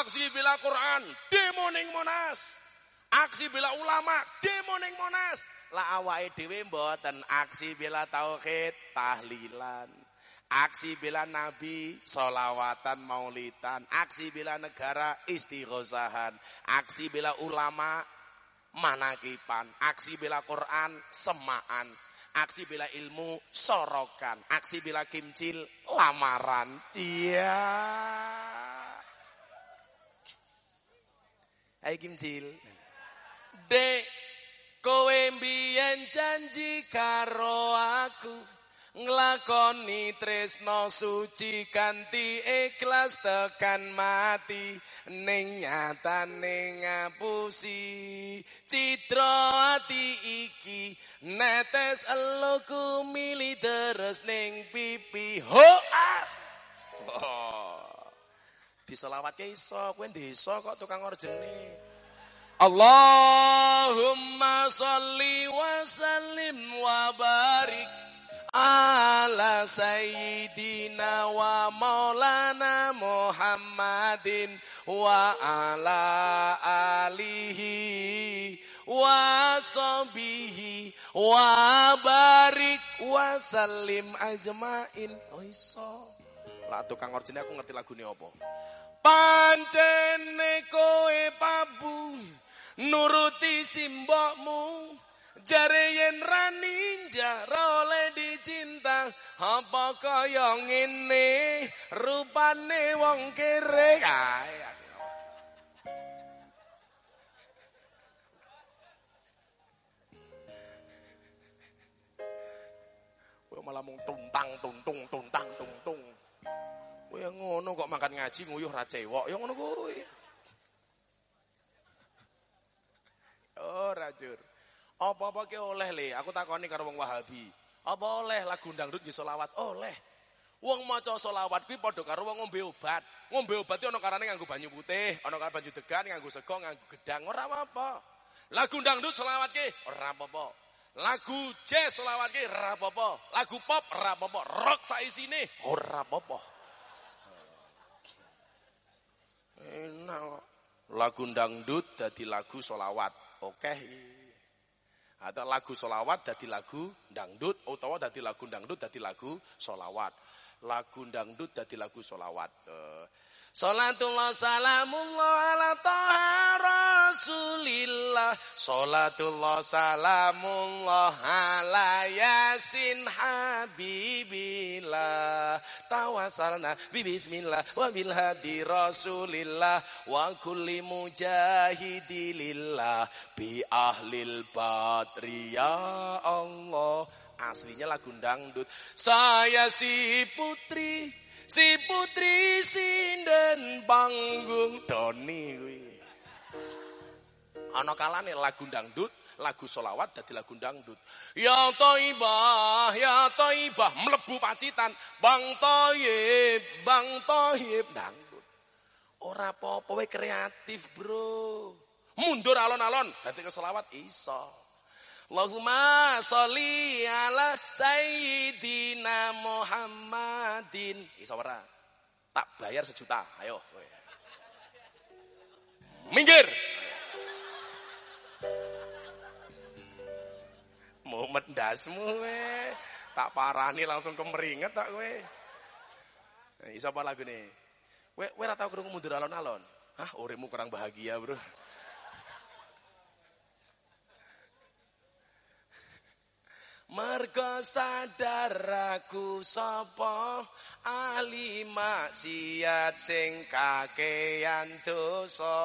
Aksi bela Quran demo ning Monas. Aksi bela ulama, demo ning Monas. Lah awake dhewe mboten aksi bela tauhid, tahlilan. Aksi bela nabi, solawatan maulitan. Aksi bela negara, istighosahan. Aksi bela ulama, manakipan. Aksi bela Quran, semaan. Aksi bela ilmu, sorokan. Aksi bela kimcil, lamaran. Cia. Hai kimcil. Dek, kowe mbiyen janji karo aku nglakoni tresno suci kanthi ikhlas tekan mati ning nyatane ngapusi citra ati iki netes eluku mili terus ning pipi ho ah. oh. diselawatke iso kowe desa kok tukang orjene Allahumma salli wa sallim wa barik ala sayyidina wa maulana Muhammadin wa ala alihi wa sahbihi wa barik wa salim ajmain. Oh iso. Lah tukang orjine aku ngerti lagune apa? Pancene kowe pabu nuruti simbokmu. Jare yen ra ninja oleh dicinta. Apa kaya ngene? Rupane wong kere. Kae Kowe malah mung tuntang tuntung tuntang tungtung. Kowe ngono kok makan ngaji nguyuh ra cewok. Ya ngono Oh, rajur. Apa-apa ke oleh le, aku takoni karo wong Wahabi. Apa oleh lagu dangdut nggih selawat? Oleh. Wong maca selawat kuwi padha karo wong ngombe obat. Ngombe obat ana karane nganggo banyu putih, ana karo banyu degan, nganggo sego, nganggo gedang, ora apa-apa. Lagu dangdut selawat ki ora apa-apa. Lagu jazz selawat ki ora apa-apa. Lagu pop ora apa-apa. Rock saisine ora apa-apa. Enak. Lagu dangdut dadi lagu selawat. Oke. Okay. Ada lagu solawat dadi lagu dangdut, utawa dadi lagu dangdut dadi lagu solawat. Lagu dangdut dadi lagu solawat. Uh, Salatullah salamullah ala taha rasulillah. Salatullah salamullah ala yasin habibillah. Tawasalna bismillah wa bil hadi rasulillah. Wa kulli mujahidilillah Bi ahlil badri ya Allah. Aslinya lagu dangdut. Saya si putri Si putri sinden panggung Doni kuwi. Ana kalane lagu dangdut, lagu solawat dadi lagu dangdut. Ya Thaibah, ya Thaibah mlebu pacitan, Bang Thaib, Bang Thaib dangdut. Ora apa-apa kreatif, Bro. Mundur alon-alon dadi keselawat iso. Allahumma sholli ala sayyidina Muhammadin. Iso ora? Tak bayar sejuta. Ayo. Minggir. Mumet dasmu we. Tak parani langsung kemeringet tak kowe. Iso apa lagu nih? We, we ora tau krungu mundur alon-alon. Hah, uripmu kurang bahagia, Bro. Mergo sadar aku sapa ahli maksiat sing kakean dosa?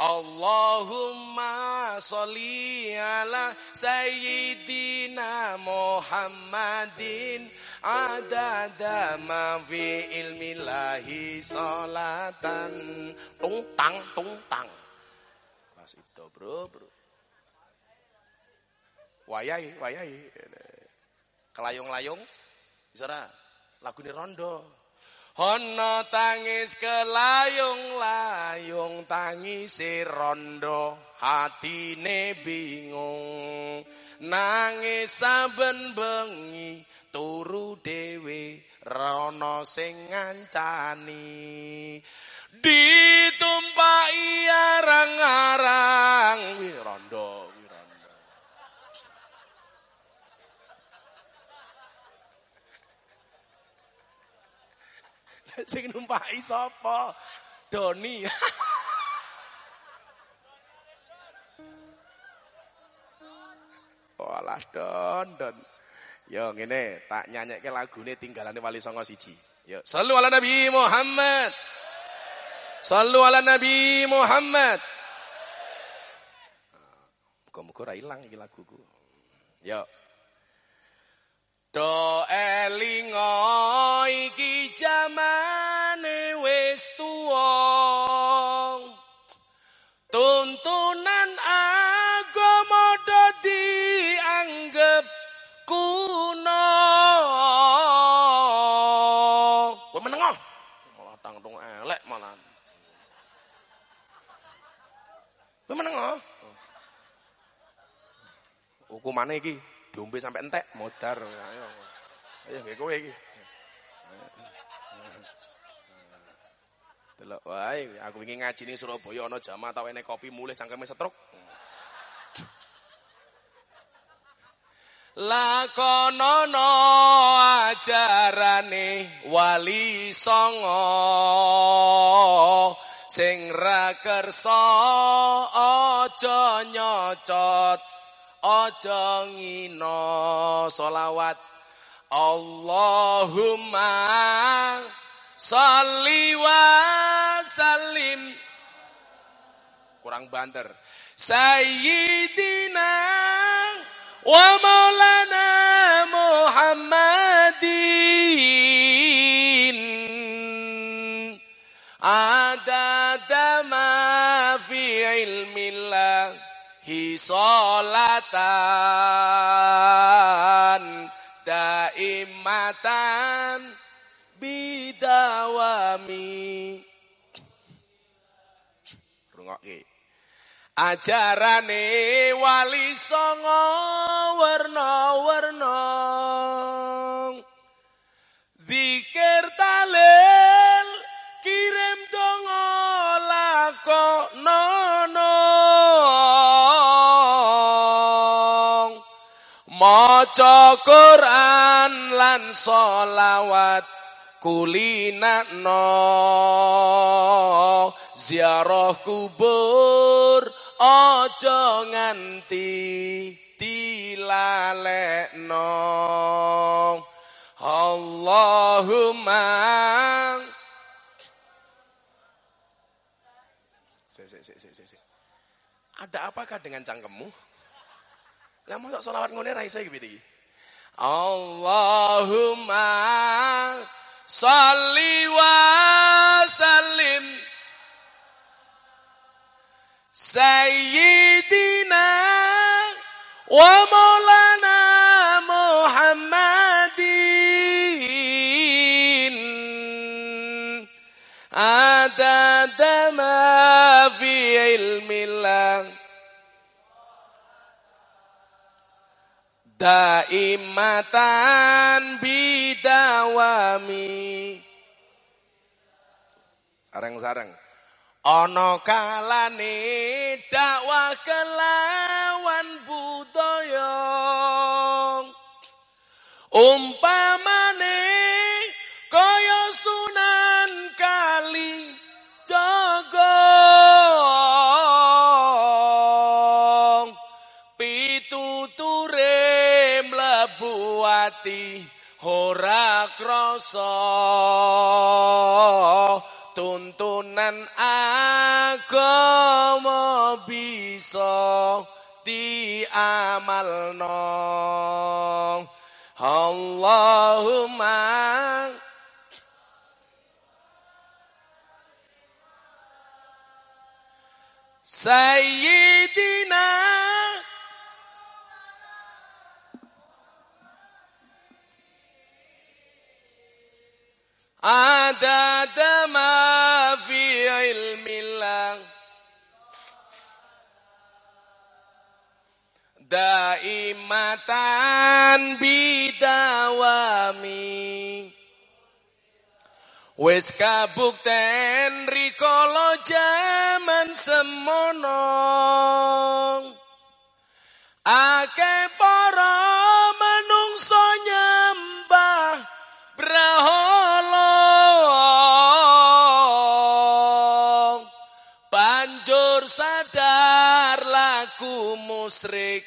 Allahumma sholli ala sayyidina Muhammadin adada ma fi ilmillahi salatan. Tung tang tung tang Mas itu bro bro Wayai, wayai. Kelayung-layung, bisa lagu ini rondo. Hono tangis kelayung-layung tangis rondo. Hatine bingung. Nangis saben bengi turu dewe rono sing ngancani. Ditumpai arang-arang. Rondo Sing numpaki sapa? Doni. Walah don don. Yo ngene, tak nyanyekke lagune tinggalane Wali Songo siji. Yo, sallu ala Nabi Muhammad. Sallu ala Nabi Muhammad. Muga-muga ora ilang iki laguku. Yo. Do elingo Hukumane iki diombe sampai entek modar. Ayo. Nggih kowe iki. Delok wae, aku wingi ngaji ning Surabaya ana jamaah tau enek kopi mulih cangkeme setruk. Lakonono ajarane wali songo sing ra kersa aja nyocot aja ngina selawat. Allahumma sholli wa sallim. Kurang banter. Sayyidina wa maulana Muhammadin. Adada ma fi ilmillah hisolatan daimatan bidawami. Rungokke. Ajarane wali songo werna-werna maca Quran lan solawat kulinakno ziarah kubur aja nganti dilalekno Allahumma. Ada apakah dengan cangkemmu? Lah mosok selawat ngene ra iso iki Allahumma shalli wa sallim. Sayyidina wa maulana Muhammadin. Adada ma fi ilmillah daimatan bidawami. Sarang-sarang ana kalane dakwah kelawan budaya. Umpamane ati ora krasa. Tuntunan agama bisa diamalno. Allahumma Sayyidina Adada ma fi ilmillah. Daimatan bidawami. Wis kabukten rikala jaman semono. Ake para musrik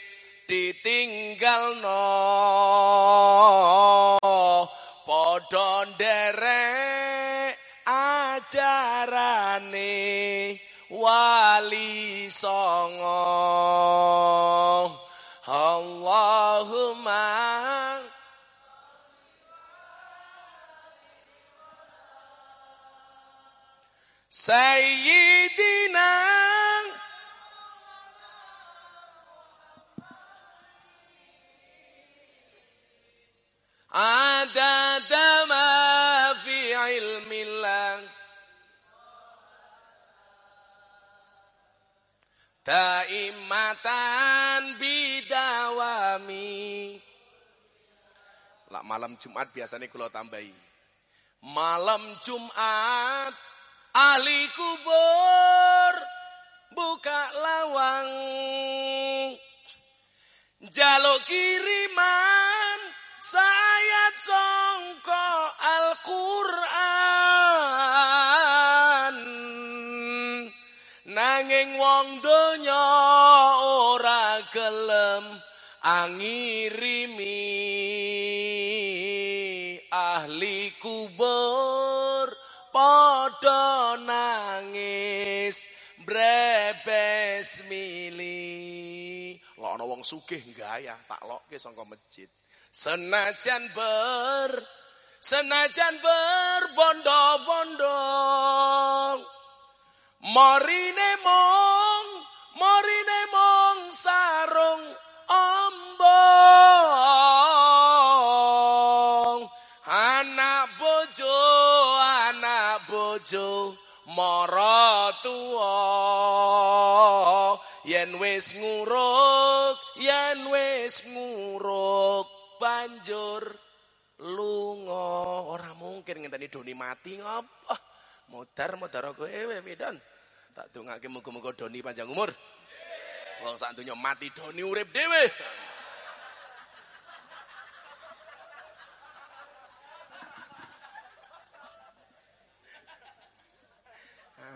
ditinggal no podon derek ajarane wali songo. Allahumma Sayyid Daimatan bidawami. Lah malam Jumat biasanya kalau tambahi. Malam Jumat ahli kubur buka lawang. Jaluk kiriman sayat songko Al-Qur'an nanging wong donya ora gelem angirimi. Ahli kubur padha nangis brebes mili. Lok ana wong sugih gaya tak lokke saka masjid. Senajan ber senajan berbondo-bondo marine mong marine mong sarung ombong anak bojo anak bojo mara tuwa. Yen wis nguruk yen wis nguruk banjur lunga. Ora mungkin ngenteni doni mati modar modar kowe wedan tak dongake muga-muga doni panjang umur. Wong sak donya mati doni urip dhewe.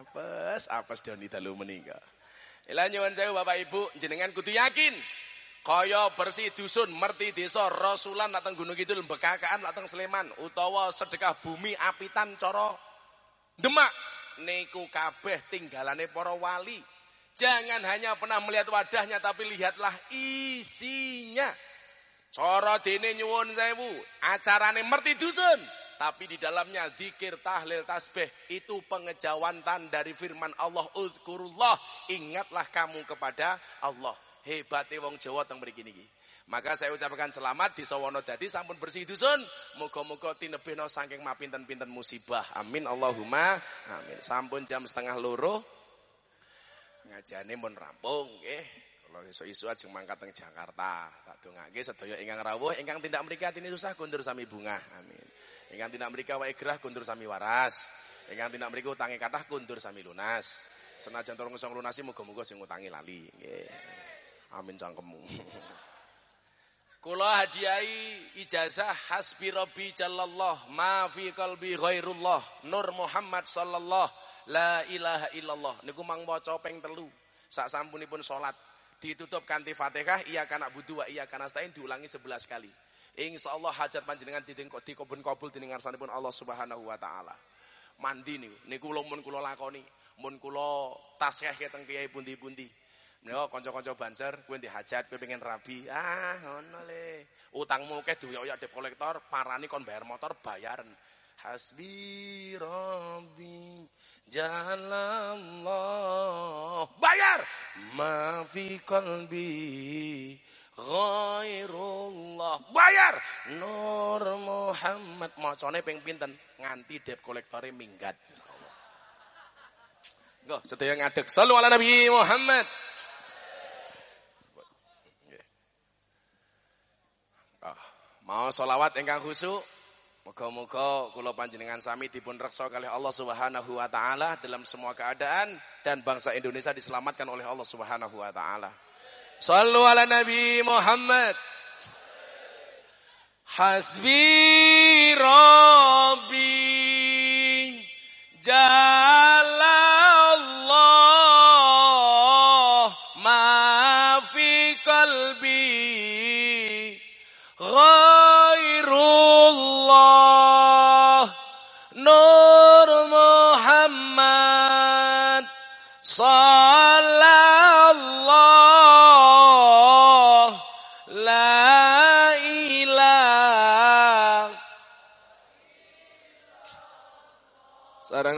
Apes apes doni dalu menika. Ila nyuwun sewu Bapak Ibu. Jenengan kudu yakin. Kaya bersih dusun, merti desa, rasulan lateng Gunung Kidul, bekakaan lateng Sleman, utawa sedekah bumi apitan coro Demak niku kabeh tinggalane para wali. Jangan hanya pernah melihat wadahnya tapi lihatlah isinya. Cara dene nyuwun sewu, acarane merti dusun, tapi di dalamnya zikir, tahlil, tasbih itu pengejawantan dari firman Allah, "Udzkurullah", ingatlah kamu kepada Allah. Hebate wong Jawa teng mriki niki. Maka saya ucapkan selamat di Sawono dadi sampun bersih dusun. Muga-muga tinebihna saking mapinten-pinten musibah. Amin Allahumma amin. Sampun jam setengah loro. Ngajane mun rampung nggih. Kalau isu-isu ajeng mangkat teng Jakarta. Tak dongake sedaya ingkang rawuh ingkang tindak mriki atine susah kundur sami bunga. Amin. Ingkang tindak mriki wae gerah kundur sami waras. Ingkang tindak mriki utange kathah kundur sami lunas. Senajan turun ngesong lunasi muga-muga sing utangi lali. Nggih. Amin cangkemmu. Kula hadiahi ijazah hasbi rabbi jallallah ma fi qalbi ghairullah Nur Muhammad sallallahu la ilaha illallah. Niku mang maca ping telu. Sak sampunipun salat. Ditutup kanthi Fatihah iya kana budu wa iya kana stain diulangi 11 kali. Insyaallah hajat panjenengan dikobun kabul dening ngarsanipun Allah Subhanahu wa taala. Mandi niku. Niku mun kula lakoni. Mun kula tasih teng kiai pundi-pundi Menika kanca-kanca Banser, kowe ndek hajat, kowe pengen rabi. Ah, ngono le. Utangmu akeh duwe-oyok dep kolektor, parani kon bayar motor bayaran. Hasbi Rabbi Jalallah. Bayar. Ma fi qalbi ghairullah. Bayar. Nur Muhammad macane ping pinten nganti dep kolektore minggat insyaallah. Nggo, sedaya ngadeg. Sallu ala Nabi Muhammad. Mau solawat ingkang khusyuk. Moga-moga kula panjenengan sami dipun reksa kali Allah Subhanahu wa taala dalam semua keadaan dan bangsa Indonesia diselamatkan oleh Allah Subhanahu wa taala. Sallu ala Nabi Muhammad. Hasbi Rabbi Jalallah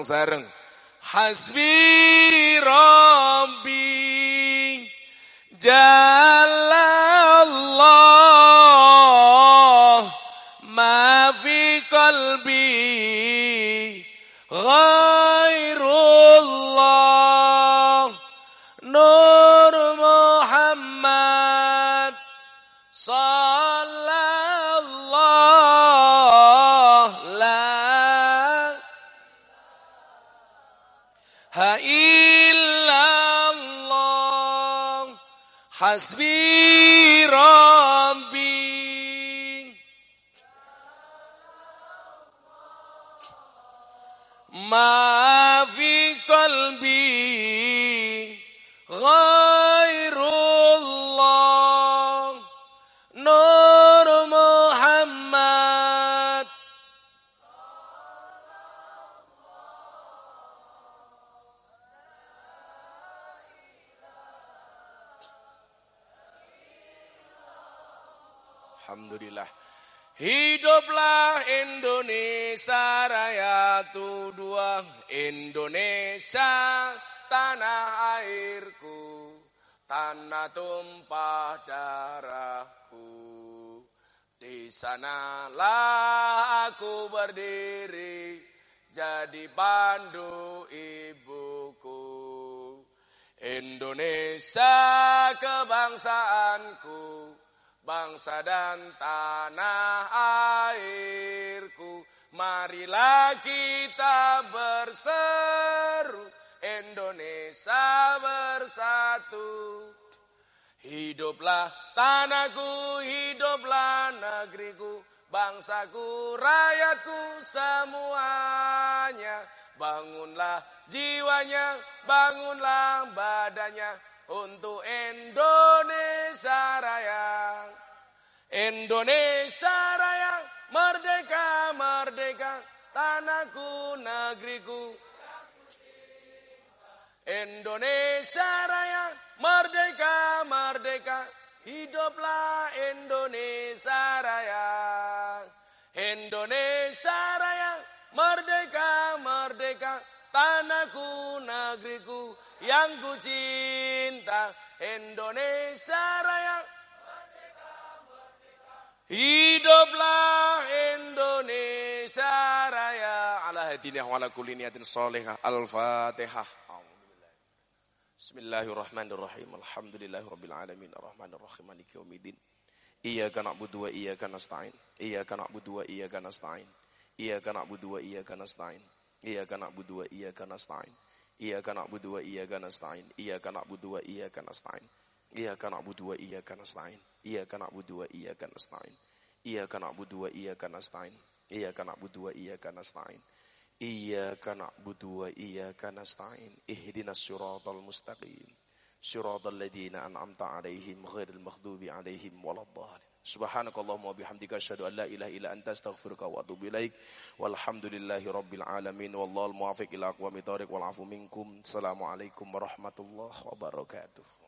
sarang-sarang Hasbi Rabbi Jalla Allah Ma fi qalbi Ghairullah. Nur Muhammad Sallallahu as we sanalah aku berdiri jadi pandu ibuku Indonesia kebangsaanku bangsa dan tanah airku. Marilah kita berseru, Indonesia bersatu. Hiduplah tanahku, hiduplah negeriku, bangsaku, rakyatku semuanya. Bangunlah jiwanya, bangunlah badannya, untuk Indonesia Raya. Indonesia Raya, merdeka, merdeka, tanahku, negeriku. Indonesia Raya, merdeka, merdeka, hiduplah Indonesia Raya. Indonesia Raya, merdeka, merdeka, tanahku, negeriku yang ku cinta Indonesia Raya. Hiduplah Indonesia Raya. Ala hadinah wa ala kulli niyatin. Al-Fatihah. Bismillahirrahmanirrahim. Alhamdulillahi rabbil alamin. Arrahmanirrahim. Maliki yaumiddin. Iyyaka na'budu wa iyyaka nasta'in. Iyyaka na'budu wa iyyaka nasta'in. Iyyaka na'budu wa iyyaka nasta'in. Iyyaka na'budu wa iyyaka nasta'in. Iyyaka na'budu wa iyyaka nasta'in. Iyyaka na'budu wa iyyaka nasta'in. Iyyaka na'budu wa iyyaka nasta'in. Iyyaka na'budu wa iyyaka nasta'in. Iyyaka na'budu wa iyyaka nasta'in. Iyyaka na'budu wa iyyaka nasta'in. Iyyaka na'budu wa iyyaka nasta'in. Ihdinas siratal mustaqim. Siratal ladzina an'amta 'alaihim ghairil maghdubi 'alaihim waladdallin. Subhanakallahumma bihamdika asyhadu an la ilaha illa anta astaghfiruka wa atubu ilaik. Walhamdulillahi rabbil alamin wallahu al muwaffiq ila aqwamit thoriq wal afu minkum. Assalamualaikum warahmatullahi wabarakatuh.